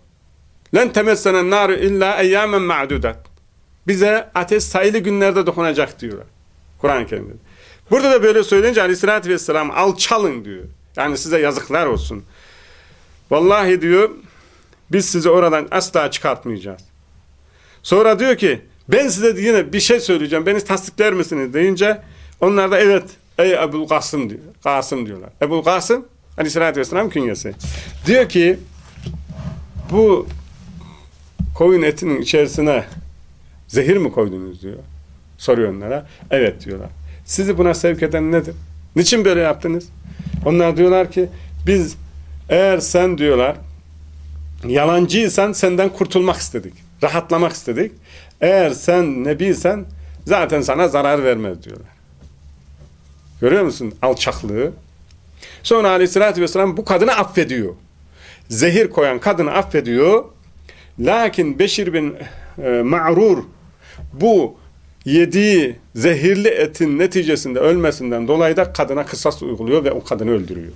len temessenen nar illa eyyamen ma'dudat. Bize ateş sayılı günlerde dokunacak diyorlar. Kur'an-ı Kerim'de. Burada da böyle söyleyince aleyhissalatü vesselam alçalın diyor. Yani size yazıklar olsun. Vallahi diyor biz sizi oradan asla çıkartmayacağız. Sonra diyor ki ben size yine bir şey söyleyeceğim. Beni tasdikler misiniz deyince onlar da evet ey Ebu Kasım diyor. Kasım diyorlar. Ebu Kasım Aleyhisselatü Vesselam künyesi. Diyor ki bu koyun etinin içerisine zehir mi koydunuz diyor. Soruyor onlara. Evet diyorlar. Sizi buna sevk eden nedir? Niçin böyle yaptınız? Onlar diyorlar ki biz eğer sen diyorlar yalancıysan senden kurtulmak istedik. Rahatlamak istedik. Eğer sen nebiysen zaten sana zarar vermez diyorlar. Görüyor musun alçaklığı? Sonra aleyhissalatü vesselam bu kadını affediyor. Zehir koyan kadını affediyor. Lakin Beşir bin e, Ma'rur bu yediği zehirli etin neticesinde ölmesinden dolayı da kadına kısas uyguluyor ve o kadını öldürüyor.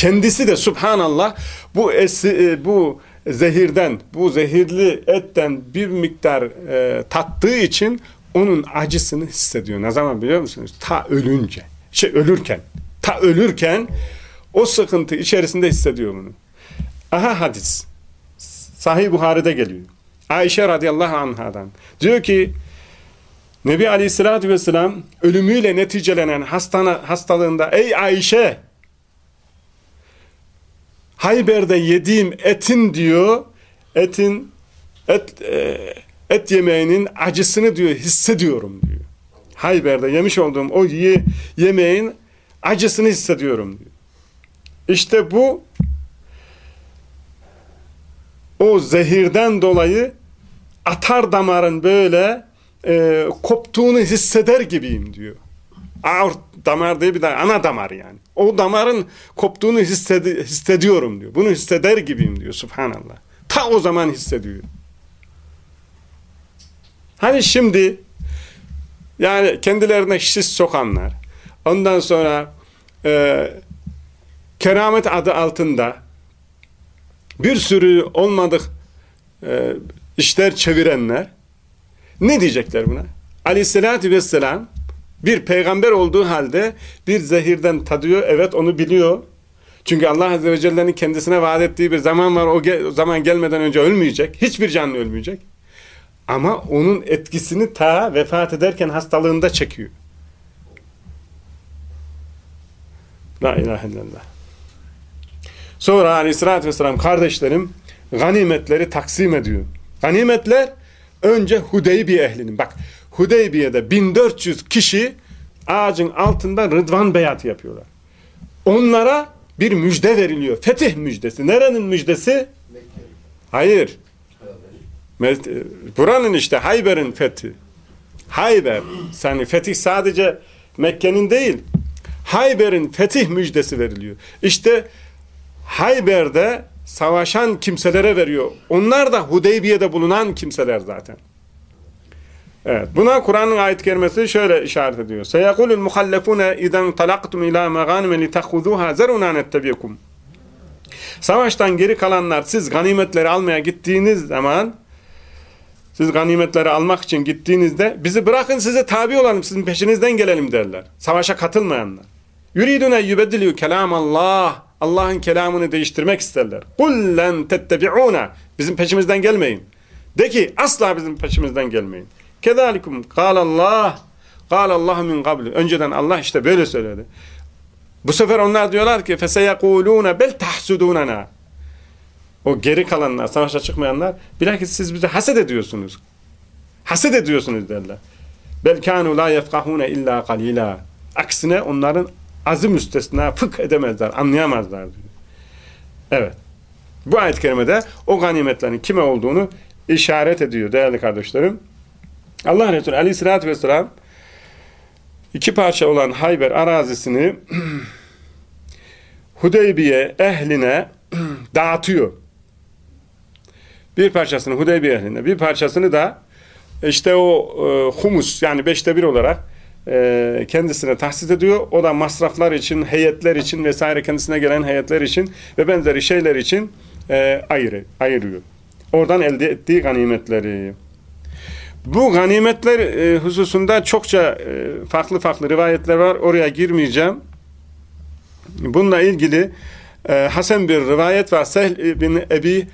Kendisi de subhanallah bu esi, e, bu zehirden, bu zehirli etten bir miktar e, tattığı için onun acısını hissediyor. Ne zaman biliyor musunuz? Ta ölünce. Şey ölürken. Ta ölürken o sıkıntı içerisinde hissediyor bunu. Aha hadis. Sahih Buhari'de geliyor. Ayşe radıyallahu anhadan. Diyor ki Nebi aleyhissalatü vesselam ölümüyle neticelenen hastana, hastalığında ey Ayşe Hayber'de yediğim etin diyor etin et, e, et yemeğinin acısını diyor hissediyorum diyor. Hayber'de yemiş olduğum o ye, yemeğin acısını hissediyorum diyor. İşte bu o zehirden dolayı atar damarın böyle e, koptuğunu hisseder gibiyim diyor. Aort damar diye bir damar, ana damar yani. O damarın koptuğunu hissedi hissediyorum diyor. Bunu hisseder gibiyim diyor subhanallah. Ta o zaman hissediyor. Hani şimdi yani kendilerine şiş sokanlar ondan sonra e, keramet adı altında bir sürü olmadık e, işler çevirenler ne diyecekler buna? Aleyhissalatü vesselam bir peygamber olduğu halde bir zehirden tadıyor. Evet onu biliyor. Çünkü Allah Azze ve Celle'nin kendisine vaat ettiği bir zaman var. O, ge o zaman gelmeden önce ölmeyecek. Hiçbir canlı ölmeyecek. Ama onun etkisini ta vefat ederken hastalığında çekiyor. La ilahe illallah. Sonra aleyhissalatü vesselam kardeşlerim ganimetleri taksim ediyor. Ganimetler önce Hudeybiye ehlinin. Bak Hudeybiye'de 1400 kişi ağacın altında rıdvan beyatı yapıyorlar. Onlara bir müjde veriliyor. Fetih müjdesi. Nerenin müjdesi? Hayır. Buranın işte Hayber'in fethi. Hayber. Yani fetih sadece Mekke'nin değil. Hayber'in fetih müjdesi veriliyor. İşte Hayber'de savaşan kimselere veriyor. Onlar da Hudeybiye'de bulunan kimseler zaten. Evet. Buna Kur'an'ın ayet kerimesi şöyle işaret ediyor. Seyekulul muhallefune izen talaktum ila meganime li tehudhuha zeruna nettebikum. Savaştan geri kalanlar siz ganimetleri almaya gittiğiniz zaman siz ganimetleri almak için gittiğinizde bizi bırakın size tabi olalım sizin peşinizden gelelim derler. Savaşa katılmayanlar. Yuridune yubeddilü kelam Allah. Allah'ın kelamını değiştirmek isterler. Kul len tettebi'una. Bizim peşimizden gelmeyin. De ki asla bizim peşimizden gelmeyin. Kedalikum kâlallah kâlallahu min kabli. Önceden Allah işte böyle söyledi. Bu sefer onlar diyorlar ki feseyekulûne bel tahsudûnena. O geri kalanlar, savaşa çıkmayanlar bilakis siz bize haset ediyorsunuz. Haset ediyorsunuz derler. Bel kânû lâ yefkahûne illâ qalîlâ. Aksine onların azı müstesna fıkh edemezler, anlayamazlar diyor. Evet. Bu ayet-i kerimede o ganimetlerin kime olduğunu işaret ediyor değerli kardeşlerim. Allah Resulü aleyhissalatü vesselam iki parça olan Hayber arazisini Hudeybiye ehline dağıtıyor. Bir parçasını Hudeybiye ehline, bir parçasını da işte o e, humus yani beşte bir olarak e, kendisine tahsis ediyor. O da masraflar için, heyetler için vesaire kendisine gelen heyetler için ve benzeri şeyler için e, ayırıyor. Oradan elde ettiği ganimetleri. Bu ganimetler e, hususunda çokça e, farklı farklı rivayetler var. Oraya girmeyeceğim. Bununla ilgili e, Hasan bir rivayet var. Sehl bin Ebi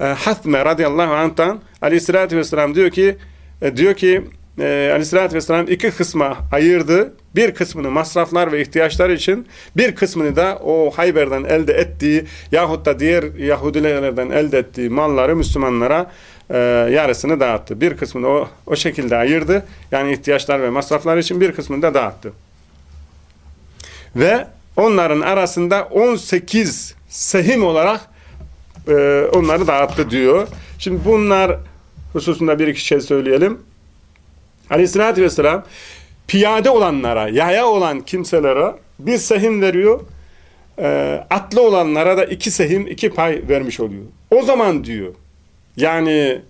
e, Hathme radıyallahu anh'tan aleyhissalatü vesselam diyor ki e, diyor ki e, aleyhissalatü vesselam iki kısma ayırdı. Bir kısmını masraflar ve ihtiyaçlar için, bir kısmını da o Hayber'den elde ettiği yahut da diğer Yahudilerden elde ettiği malları Müslümanlara e, yarısını dağıttı. Bir kısmını o, o şekilde ayırdı. Yani ihtiyaçlar ve masraflar için bir kısmını da dağıttı. Ve onların arasında 18 sehim olarak e, onları dağıttı diyor. Şimdi bunlar hususunda bir iki şey söyleyelim. Aleyhissalatü vesselam piyade olanlara, yaya olan kimselere bir sehim veriyor. E, atlı olanlara da iki sehim, iki pay vermiş oluyor. O zaman diyor, yani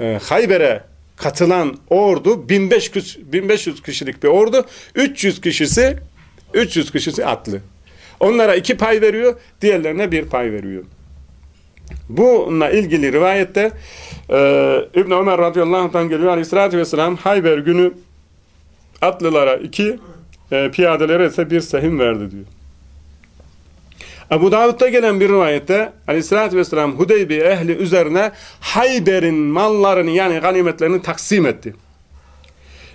e, Hayber'e katılan ordu 1500, 1500 kişilik bir ordu. 300 kişisi 300 kişisi atlı. Onlara iki pay veriyor, diğerlerine bir pay veriyor. Bununla ilgili rivayette e, İbn Ömer radıyallahu anh'tan geliyor aleyhissalatü vesselam Hayber günü atlılara iki, e, piyadelere ise bir sehim verdi diyor. Ebu Davud'da gelen bir rivayette aleyhissalatü vesselam Hudeybi ehli üzerine Hayber'in mallarını yani ganimetlerini taksim etti.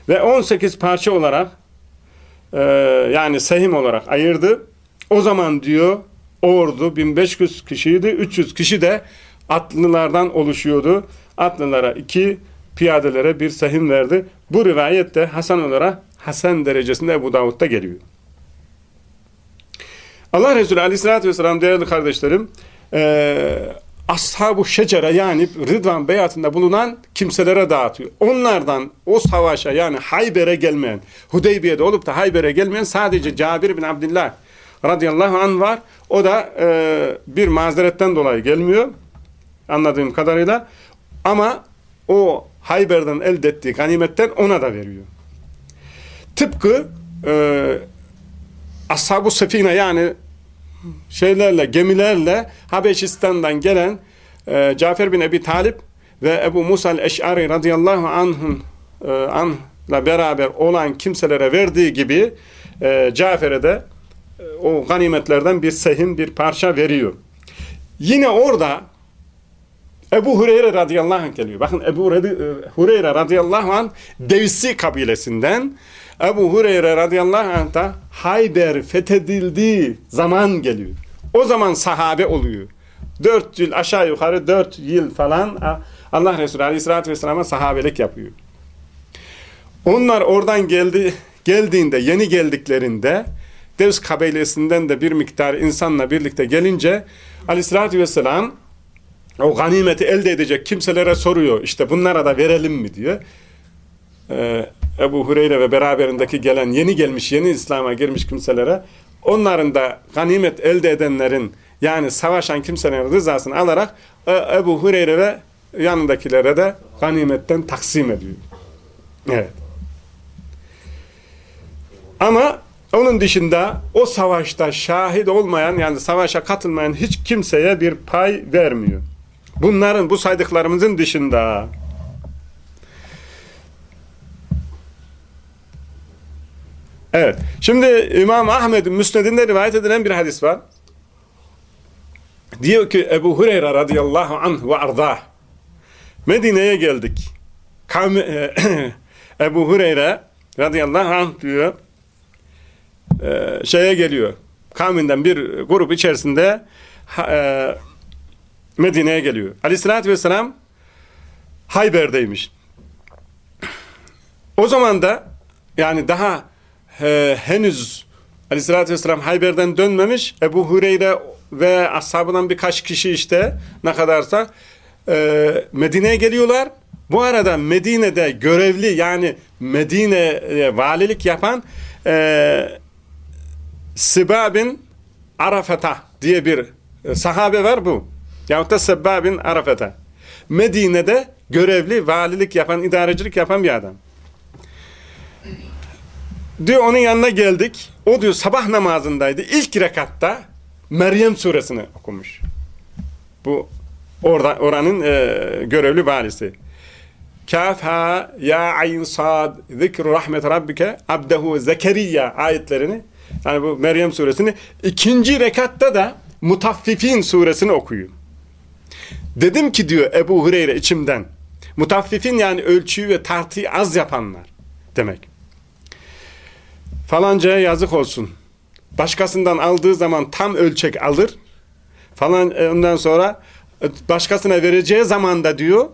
Ve 18 parça olarak e, yani sehim olarak ayırdı. O zaman diyor ordu 1500 kişiydi. 300 kişi de atlılardan oluşuyordu. Atlılara iki, piyadelere bir sehim verdi. Bu rivayette Hasan olarak Hasan derecesinde Ebu Davud'da geliyor. Allah Resulü aleyhissalatü vesselam değerli kardeşlerim e, ashab-ı şecere yani Rıdvan beyatında bulunan kimselere dağıtıyor. Onlardan o savaşa yani Hayber'e gelmeyen, Hudeybiye'de olup da Hayber'e gelmeyen sadece Cabir bin Abdullah radıyallahu anh var. O da e, bir mazeretten dolayı gelmiyor anladığım kadarıyla. Ama o Hayber'den elde ettiği ganimetten ona da veriyor. Tıpkı e, Ashab-ı Sefine yani şeylerle, gemilerle Habeşistan'dan gelen e, Cafer bin Ebi Talip ve Ebu Musa el-Eş'ari radıyallahu anh'ın e, anh'la beraber olan kimselere verdiği gibi e, Cafer'e de e, o ganimetlerden bir sehim, bir parça veriyor. Yine orada Ebu Hureyre radıyallahu anh geliyor. Bakın Ebu Hureyre radıyallahu anh Devsi kabilesinden Ebu Hureyre radıyallahu anh da Hayber fethedildiği zaman geliyor. O zaman sahabe oluyor. Dört yıl aşağı yukarı dört yıl falan Allah Resulü aleyhissalatü vesselam'a sahabelik yapıyor. Onlar oradan geldi geldiğinde, yeni geldiklerinde Devs kabilesinden de bir miktar insanla birlikte gelince aleyhissalatü vesselam o ganimeti elde edecek kimselere soruyor. İşte bunlara da verelim mi diyor. Ee, Ebu Hureyre ve beraberindeki gelen yeni gelmiş, yeni İslam'a girmiş kimselere onların da ganimet elde edenlerin yani savaşan kimselerin rızasını alarak e, Ebu Hureyre ve yanındakilere de ganimetten taksim ediyor. Evet. Ama onun dışında o savaşta şahit olmayan yani savaşa katılmayan hiç kimseye bir pay vermiyor. Bunların bu saydıklarımızın dışında Evet. Şimdi İmam Ahmed'in müsnedinde rivayet edilen bir hadis var. Diyor ki Ebu Hureyre radıyallahu anh ve ardah. Medine'ye geldik. Kavmi, Ebu Hureyre radıyallahu anh diyor e, şeye geliyor. Kavminden bir grup içerisinde e, Medine'ye geliyor. Aleyhissalatü vesselam Hayber'deymiş. O zaman da yani daha e, henüz Aleyhissalatü vesselam Hayber'den dönmemiş. Ebu Hureyre ve ashabından birkaç kişi işte ne kadarsa e, Medine'ye geliyorlar. Bu arada Medine'de görevli yani Medine'ye valilik yapan e, Sibabin Arafata diye bir e, sahabe var bu. Yahut da Sebbabin Arafata. Medine'de görevli, valilik yapan, idarecilik yapan bir adam. Diyor onun yanına geldik. O diyor sabah namazındaydı. İlk rekatta Meryem suresini okumuş. Bu orada oranın e, görevli valisi. Kaf ha ya ayn sad zikru rahmet rabbike abdehu zekeriya ayetlerini yani bu Meryem suresini ikinci rekatta da Mutaffifin suresini okuyor. Dedim ki diyor Ebu Hureyre içimden Mutaffifin yani ölçüyü ve tartıyı az yapanlar demek. Falancaya yazık olsun. Başkasından aldığı zaman tam ölçek alır. Falan e, ondan sonra e, başkasına vereceği zaman da diyor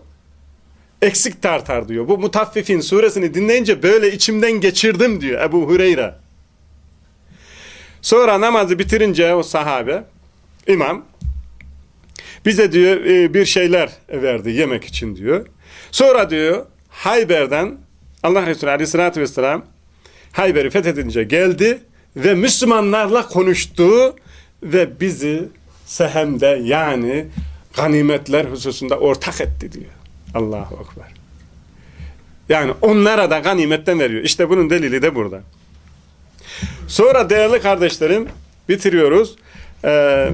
eksik tartar diyor. Bu Mutaffifin suresini dinleyince böyle içimden geçirdim diyor Ebu Hureyre. Sonra namazı bitirince o sahabe, imam, bize diyor e, bir şeyler verdi yemek için diyor. Sonra diyor Hayber'den Allah Resulü Aleyhisselatü Vesselam Hayber'i fethedince geldi ve Müslümanlarla konuştu ve bizi sehemde yani ganimetler hususunda ortak etti diyor. Allahu Ekber. Yani onlara da ganimetten veriyor. İşte bunun delili de burada. Sonra değerli kardeşlerim bitiriyoruz. Ee,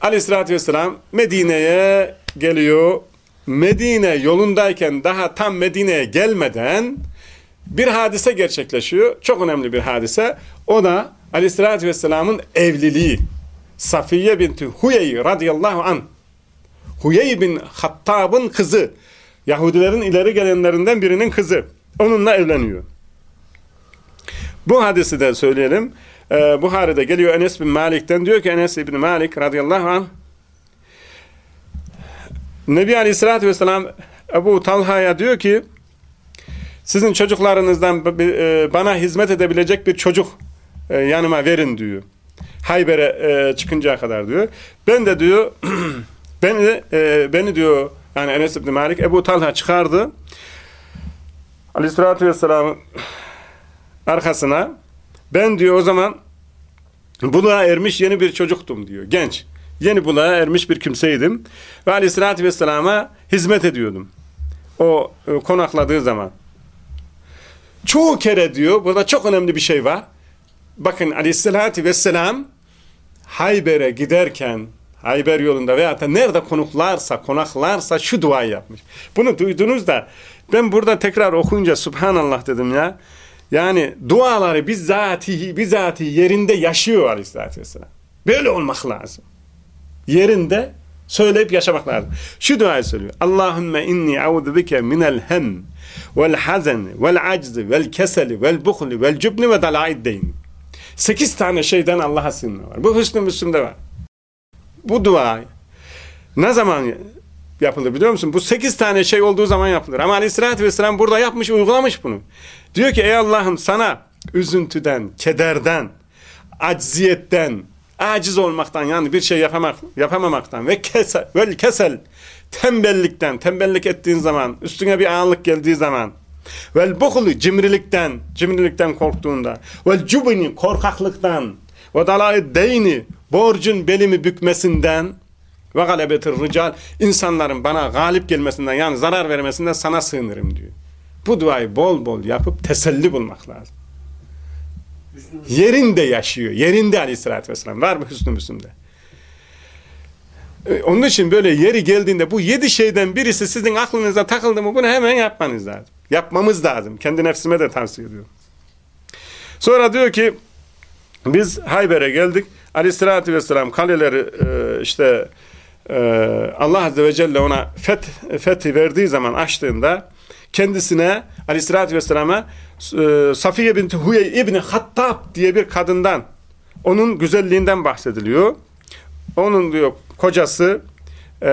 Aleyhissalatü vesselam Medine'ye geliyor. Medine yolundayken daha tam Medine'ye gelmeden bir hadise gerçekleşiyor. Çok önemli bir hadise. O da Aleyhissalatü vesselamın evliliği. Safiye binti Huyey radıyallahu an. Huyey bin Hattab'ın kızı. Yahudilerin ileri gelenlerinden birinin kızı. Onunla evleniyor. Bu hadisi de söyleyelim. Ee, Buhari'de geliyor Enes bin Malik'ten diyor ki Enes bin Malik radıyallahu anh Nebi Aleyhisselatü Vesselam Ebu Talha'ya diyor ki sizin çocuklarınızdan e, bana hizmet edebilecek bir çocuk e, yanıma verin diyor. Hayber'e e, çıkıncaya kadar diyor. Ben de diyor beni, beni diyor yani Enes bin Malik Ebu Talha çıkardı. Aleyhisselatü Vesselam'ın arkasına ben diyor o zaman buluğa ermiş yeni bir çocuktum diyor. Genç. Yeni buluğa ermiş bir kimseydim. Ve aleyhissalatü vesselama hizmet ediyordum. O konakladığı zaman. Çoğu kere diyor, burada çok önemli bir şey var. Bakın aleyhissalatü vesselam Hayber'e giderken Hayber yolunda veya da nerede konuklarsa, konaklarsa şu duayı yapmış. Bunu duydunuz da ben burada tekrar okuyunca Subhanallah dedim ya. Yani duaları bizzati, bizzati yerinde yaşıyor aleyhissalatü vesselam. Böyle olmak lazım. Yerinde söyleyip yaşamak lazım. Şu duayı söylüyor. Allahümme inni audu bike minel hem vel hazen vel aczi vel keseli vel buhli vel cübni ve dalaiddeyn. Sekiz tane şeyden Allah'a sığınma var. Bu Hüsnü Müslüm'de var. Bu dua ne zaman yapılır biliyor musun? Bu sekiz tane şey olduğu zaman yapılır. Ama aleyhissalatü vesselam burada yapmış, uygulamış bunu. Diyor ki ey Allah'ım sana üzüntüden, kederden, acziyetten, aciz olmaktan yani bir şey yapamak, yapamamaktan ve kesel, vel kesel tembellikten, tembellik ettiğin zaman, üstüne bir ağırlık geldiği zaman vel buhlu cimrilikten, cimrilikten korktuğunda vel cubini korkaklıktan ve dalai deyni borcun belimi bükmesinden ve galebetir rical insanların bana galip gelmesinden yani zarar vermesinden sana sığınırım diyor. Bu duayı bol bol yapıp teselli bulmak lazım. Yerinde yaşıyor. Yerinde aleyhissalatü vesselam. Var mı Hüsnü Müslüm'de? E, onun için böyle yeri geldiğinde bu yedi şeyden birisi sizin aklınıza takıldı mı bunu hemen yapmanız lazım. Yapmamız lazım. Kendi nefsime de tavsiye ediyorum. Sonra diyor ki biz Hayber'e geldik. Aleyhissalatü vesselam kaleleri e, işte e, Allah Azze ve Celle ona feth, fethi verdiği zaman açtığında kendisine aleyhissalatü vesselama Safiye binti Huyey İbni Hattab diye bir kadından onun güzelliğinden bahsediliyor. Onun diyor kocası e,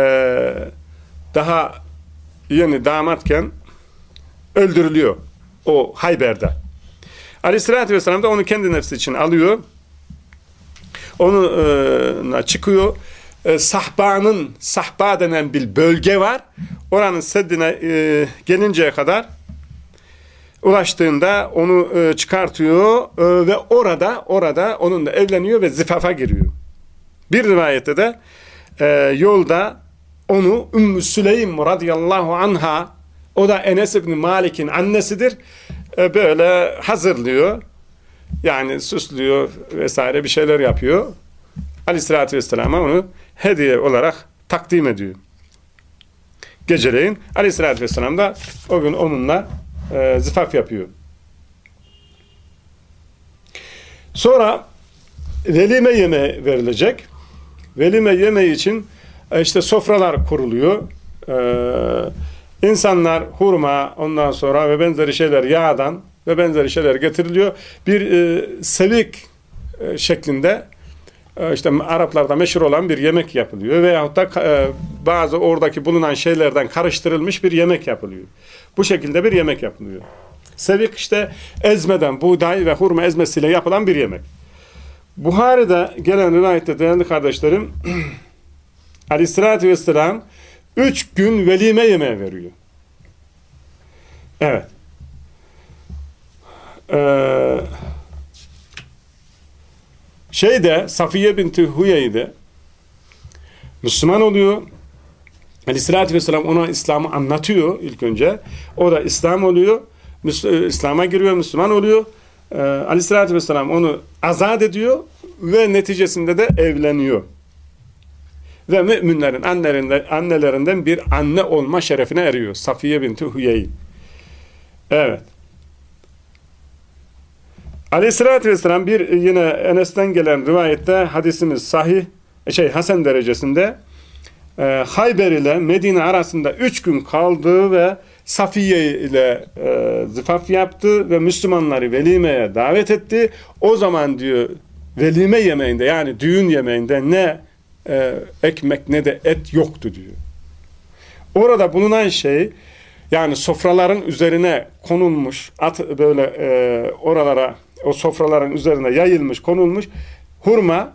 daha yeni damatken öldürülüyor o Hayber'de. Aleyhissalatü vesselam da onu kendi nefsi için alıyor. Onu e, çıkıyor. E, sahbanın, sahba denen bir bölge var. Oranın seddine e, gelinceye kadar ulaştığında onu çıkartıyor ve orada orada onunla evleniyor ve zifafa giriyor. Bir rivayette de e, yolda onu Ümmü Süleym radıyallahu anha o da Enes İbni Malik'in annesidir. E, böyle hazırlıyor. Yani süslüyor vesaire bir şeyler yapıyor. Aleyhissalatü vesselam'a onu hediye olarak takdim ediyor. Geceleyin Aleyhisselatü vesselam da o gün onunla e, zifaf yapıyor. Sonra velime yemeği verilecek. Velime yemeği için e, işte sofralar kuruluyor. Ee, insanlar hurma ondan sonra ve benzeri şeyler yağdan ve benzeri şeyler getiriliyor. Bir e, sevik e, şeklinde e, işte Araplarda meşhur olan bir yemek yapılıyor veyahut da e, bazı oradaki bulunan şeylerden karıştırılmış bir yemek yapılıyor. Bu şekilde bir yemek yapılıyor. Sevik işte ezmeden, buğday ve hurma ezmesiyle yapılan bir yemek. Buhari'de gelen rivayette değerli kardeşlerim Aleyhisselatü Vesselam üç gün velime yemeği veriyor. Evet. Ee, şeyde Safiye binti Huyey'de Müslüman oluyor. Aleyhissalatü vesselam ona İslam'ı anlatıyor ilk önce. O da İslam oluyor. İslam'a giriyor, Müslüman oluyor. Ee, Aleyhissalatü vesselam onu azat ediyor ve neticesinde de evleniyor. Ve müminlerin annelerinden, annelerinden bir anne olma şerefine eriyor. Safiye binti Huyey. Evet. Aleyhissalatü vesselam bir yine Enes'ten gelen rivayette hadisimiz sahih, şey Hasan derecesinde e, Hayber ile Medine arasında üç gün kaldı ve Safiye ile e, zifaf yaptı ve Müslümanları velimeye davet etti. O zaman diyor velime yemeğinde yani düğün yemeğinde ne e, ekmek ne de et yoktu diyor. Orada bulunan şey yani sofraların üzerine konulmuş at böyle e, oralara o sofraların üzerine yayılmış konulmuş hurma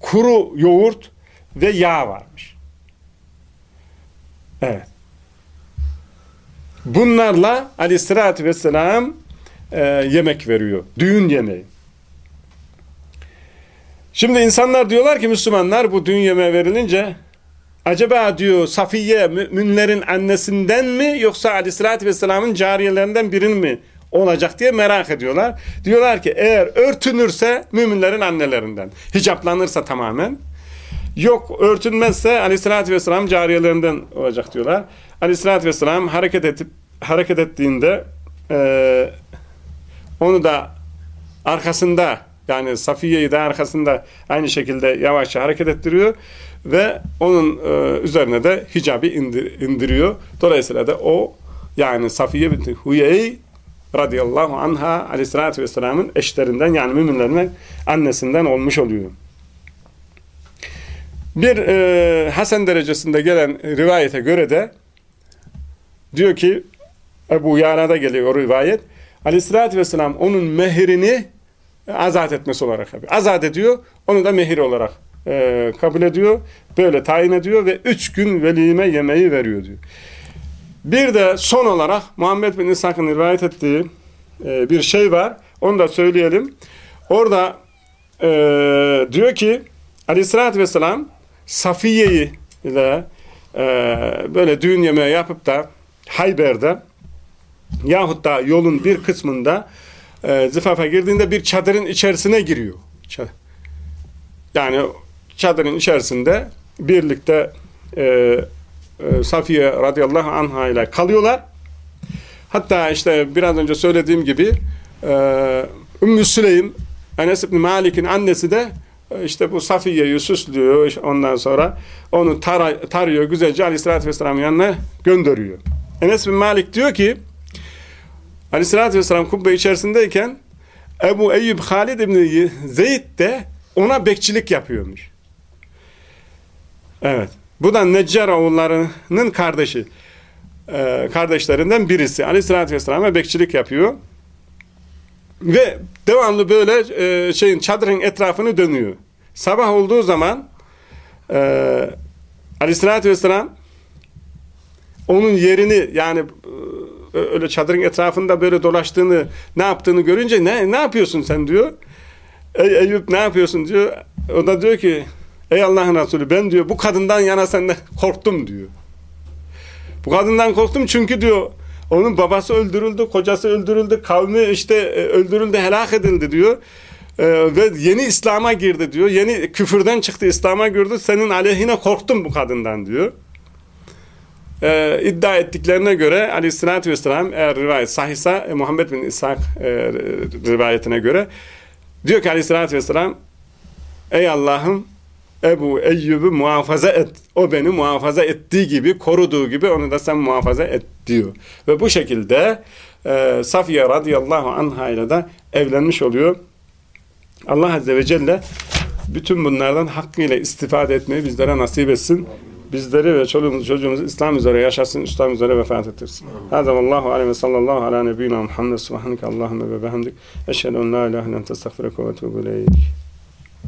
kuru yoğurt ve yağ varmış. Evet. Bunlarla aleyhissalatü vesselam e, yemek veriyor. Düğün yemeği. Şimdi insanlar diyorlar ki Müslümanlar bu düğün yemeği verilince acaba diyor Safiye müminlerin annesinden mi yoksa aleyhissalatü vesselamın cariyelerinden birinin mi olacak diye merak ediyorlar. Diyorlar ki eğer örtünürse müminlerin annelerinden. Hicaplanırsa tamamen. Yok örtünmezse aleyhissalatü vesselam cariyelerinden olacak diyorlar. Aleyhissalatü vesselam hareket edip hareket ettiğinde e, onu da arkasında yani Safiye'yi de arkasında aynı şekilde yavaşça hareket ettiriyor ve onun e, üzerine de hicabı indir, indiriyor. Dolayısıyla da o yani Safiye binti Huyey radıyallahu anha aleyhissalatü vesselamın eşlerinden yani müminlerin annesinden olmuş oluyor. Bir e, Hasan derecesinde gelen rivayete göre de diyor ki Ebu Yana'da geliyor o rivayet. Aleyhissalatü vesselam onun mehirini azat etmesi olarak. Azat ediyor, onu da mehir olarak e, kabul ediyor. Böyle tayin ediyor ve üç gün velime yemeği veriyor diyor. Bir de son olarak Muhammed bin İshak'ın rivayet ettiği e, bir şey var. Onu da söyleyelim. Orada e, diyor ki Aleyhisselatü Vesselam Safiye'yi ile e, böyle düğün yemeği yapıp da Hayber'de yahut da yolun bir kısmında e, zıfafa girdiğinde bir çadırın içerisine giriyor. Yani çadırın içerisinde birlikte e, e, Safiye radıyallahu anha ile kalıyorlar. Hatta işte biraz önce söylediğim gibi e, Ümmü Süleym Enes İbni Malik'in annesi de işte bu Safiye'yi süslüyor ondan sonra onu tar tarıyor güzelce aleyhissalatü vesselamın yanına gönderiyor. Enes bin Malik diyor ki aleyhissalatü vesselam kubbe içerisindeyken Ebu Eyyub Halid İbni Zeyd de ona bekçilik yapıyormuş. Evet. Bu da Neccar oğullarının kardeşi. Ee, kardeşlerinden birisi. Aleyhissalatü vesselam'a bekçilik yapıyor. Ve devamlı böyle e, şeyin çadırın etrafını dönüyor. Sabah olduğu zaman e, Aleyhissalatü vesselam onun yerini yani e, öyle çadırın etrafında böyle dolaştığını ne yaptığını görünce ne ne yapıyorsun sen diyor. Ey Eyüp ne yapıyorsun diyor. O da diyor ki ey Allah'ın Resulü ben diyor bu kadından yana senden korktum diyor. Bu kadından korktum çünkü diyor onun babası öldürüldü, kocası öldürüldü, kavmi işte e, öldürüldü, helak edildi diyor. Ee, ve yeni İslam'a girdi diyor. Yeni küfürden çıktı, İslam'a girdi. Senin aleyhine korktum bu kadından diyor. Ee, iddia ettiklerine göre aleyhissalatü vesselam eğer rivayet sahihsa e, Muhammed bin İshak e, rivayetine göre diyor ki aleyhissalatü vesselam ey Allah'ım Ebu Eyyub'u muhafaza et. O beni muhafaza ettiği gibi, koruduğu gibi onu da sen muhafaza et diyor. Ve bu şekilde e, Safiye radıyallahu anha ile de evlenmiş oluyor. Allah Azze ve Celle bütün bunlardan hakkıyla istifade etmeyi bizlere nasip etsin. Bizleri ve çoluğumuzu çocuğumuzu İslam üzere yaşasın, İslam üzere vefat ettirsin. Hâzâ vallahu aleyhi ve sallallahu ala nebiyyina Muhammed subhaneke Allahümme ve behemdik. Eşhedü en la ilahe len testağfireke ve etûbü.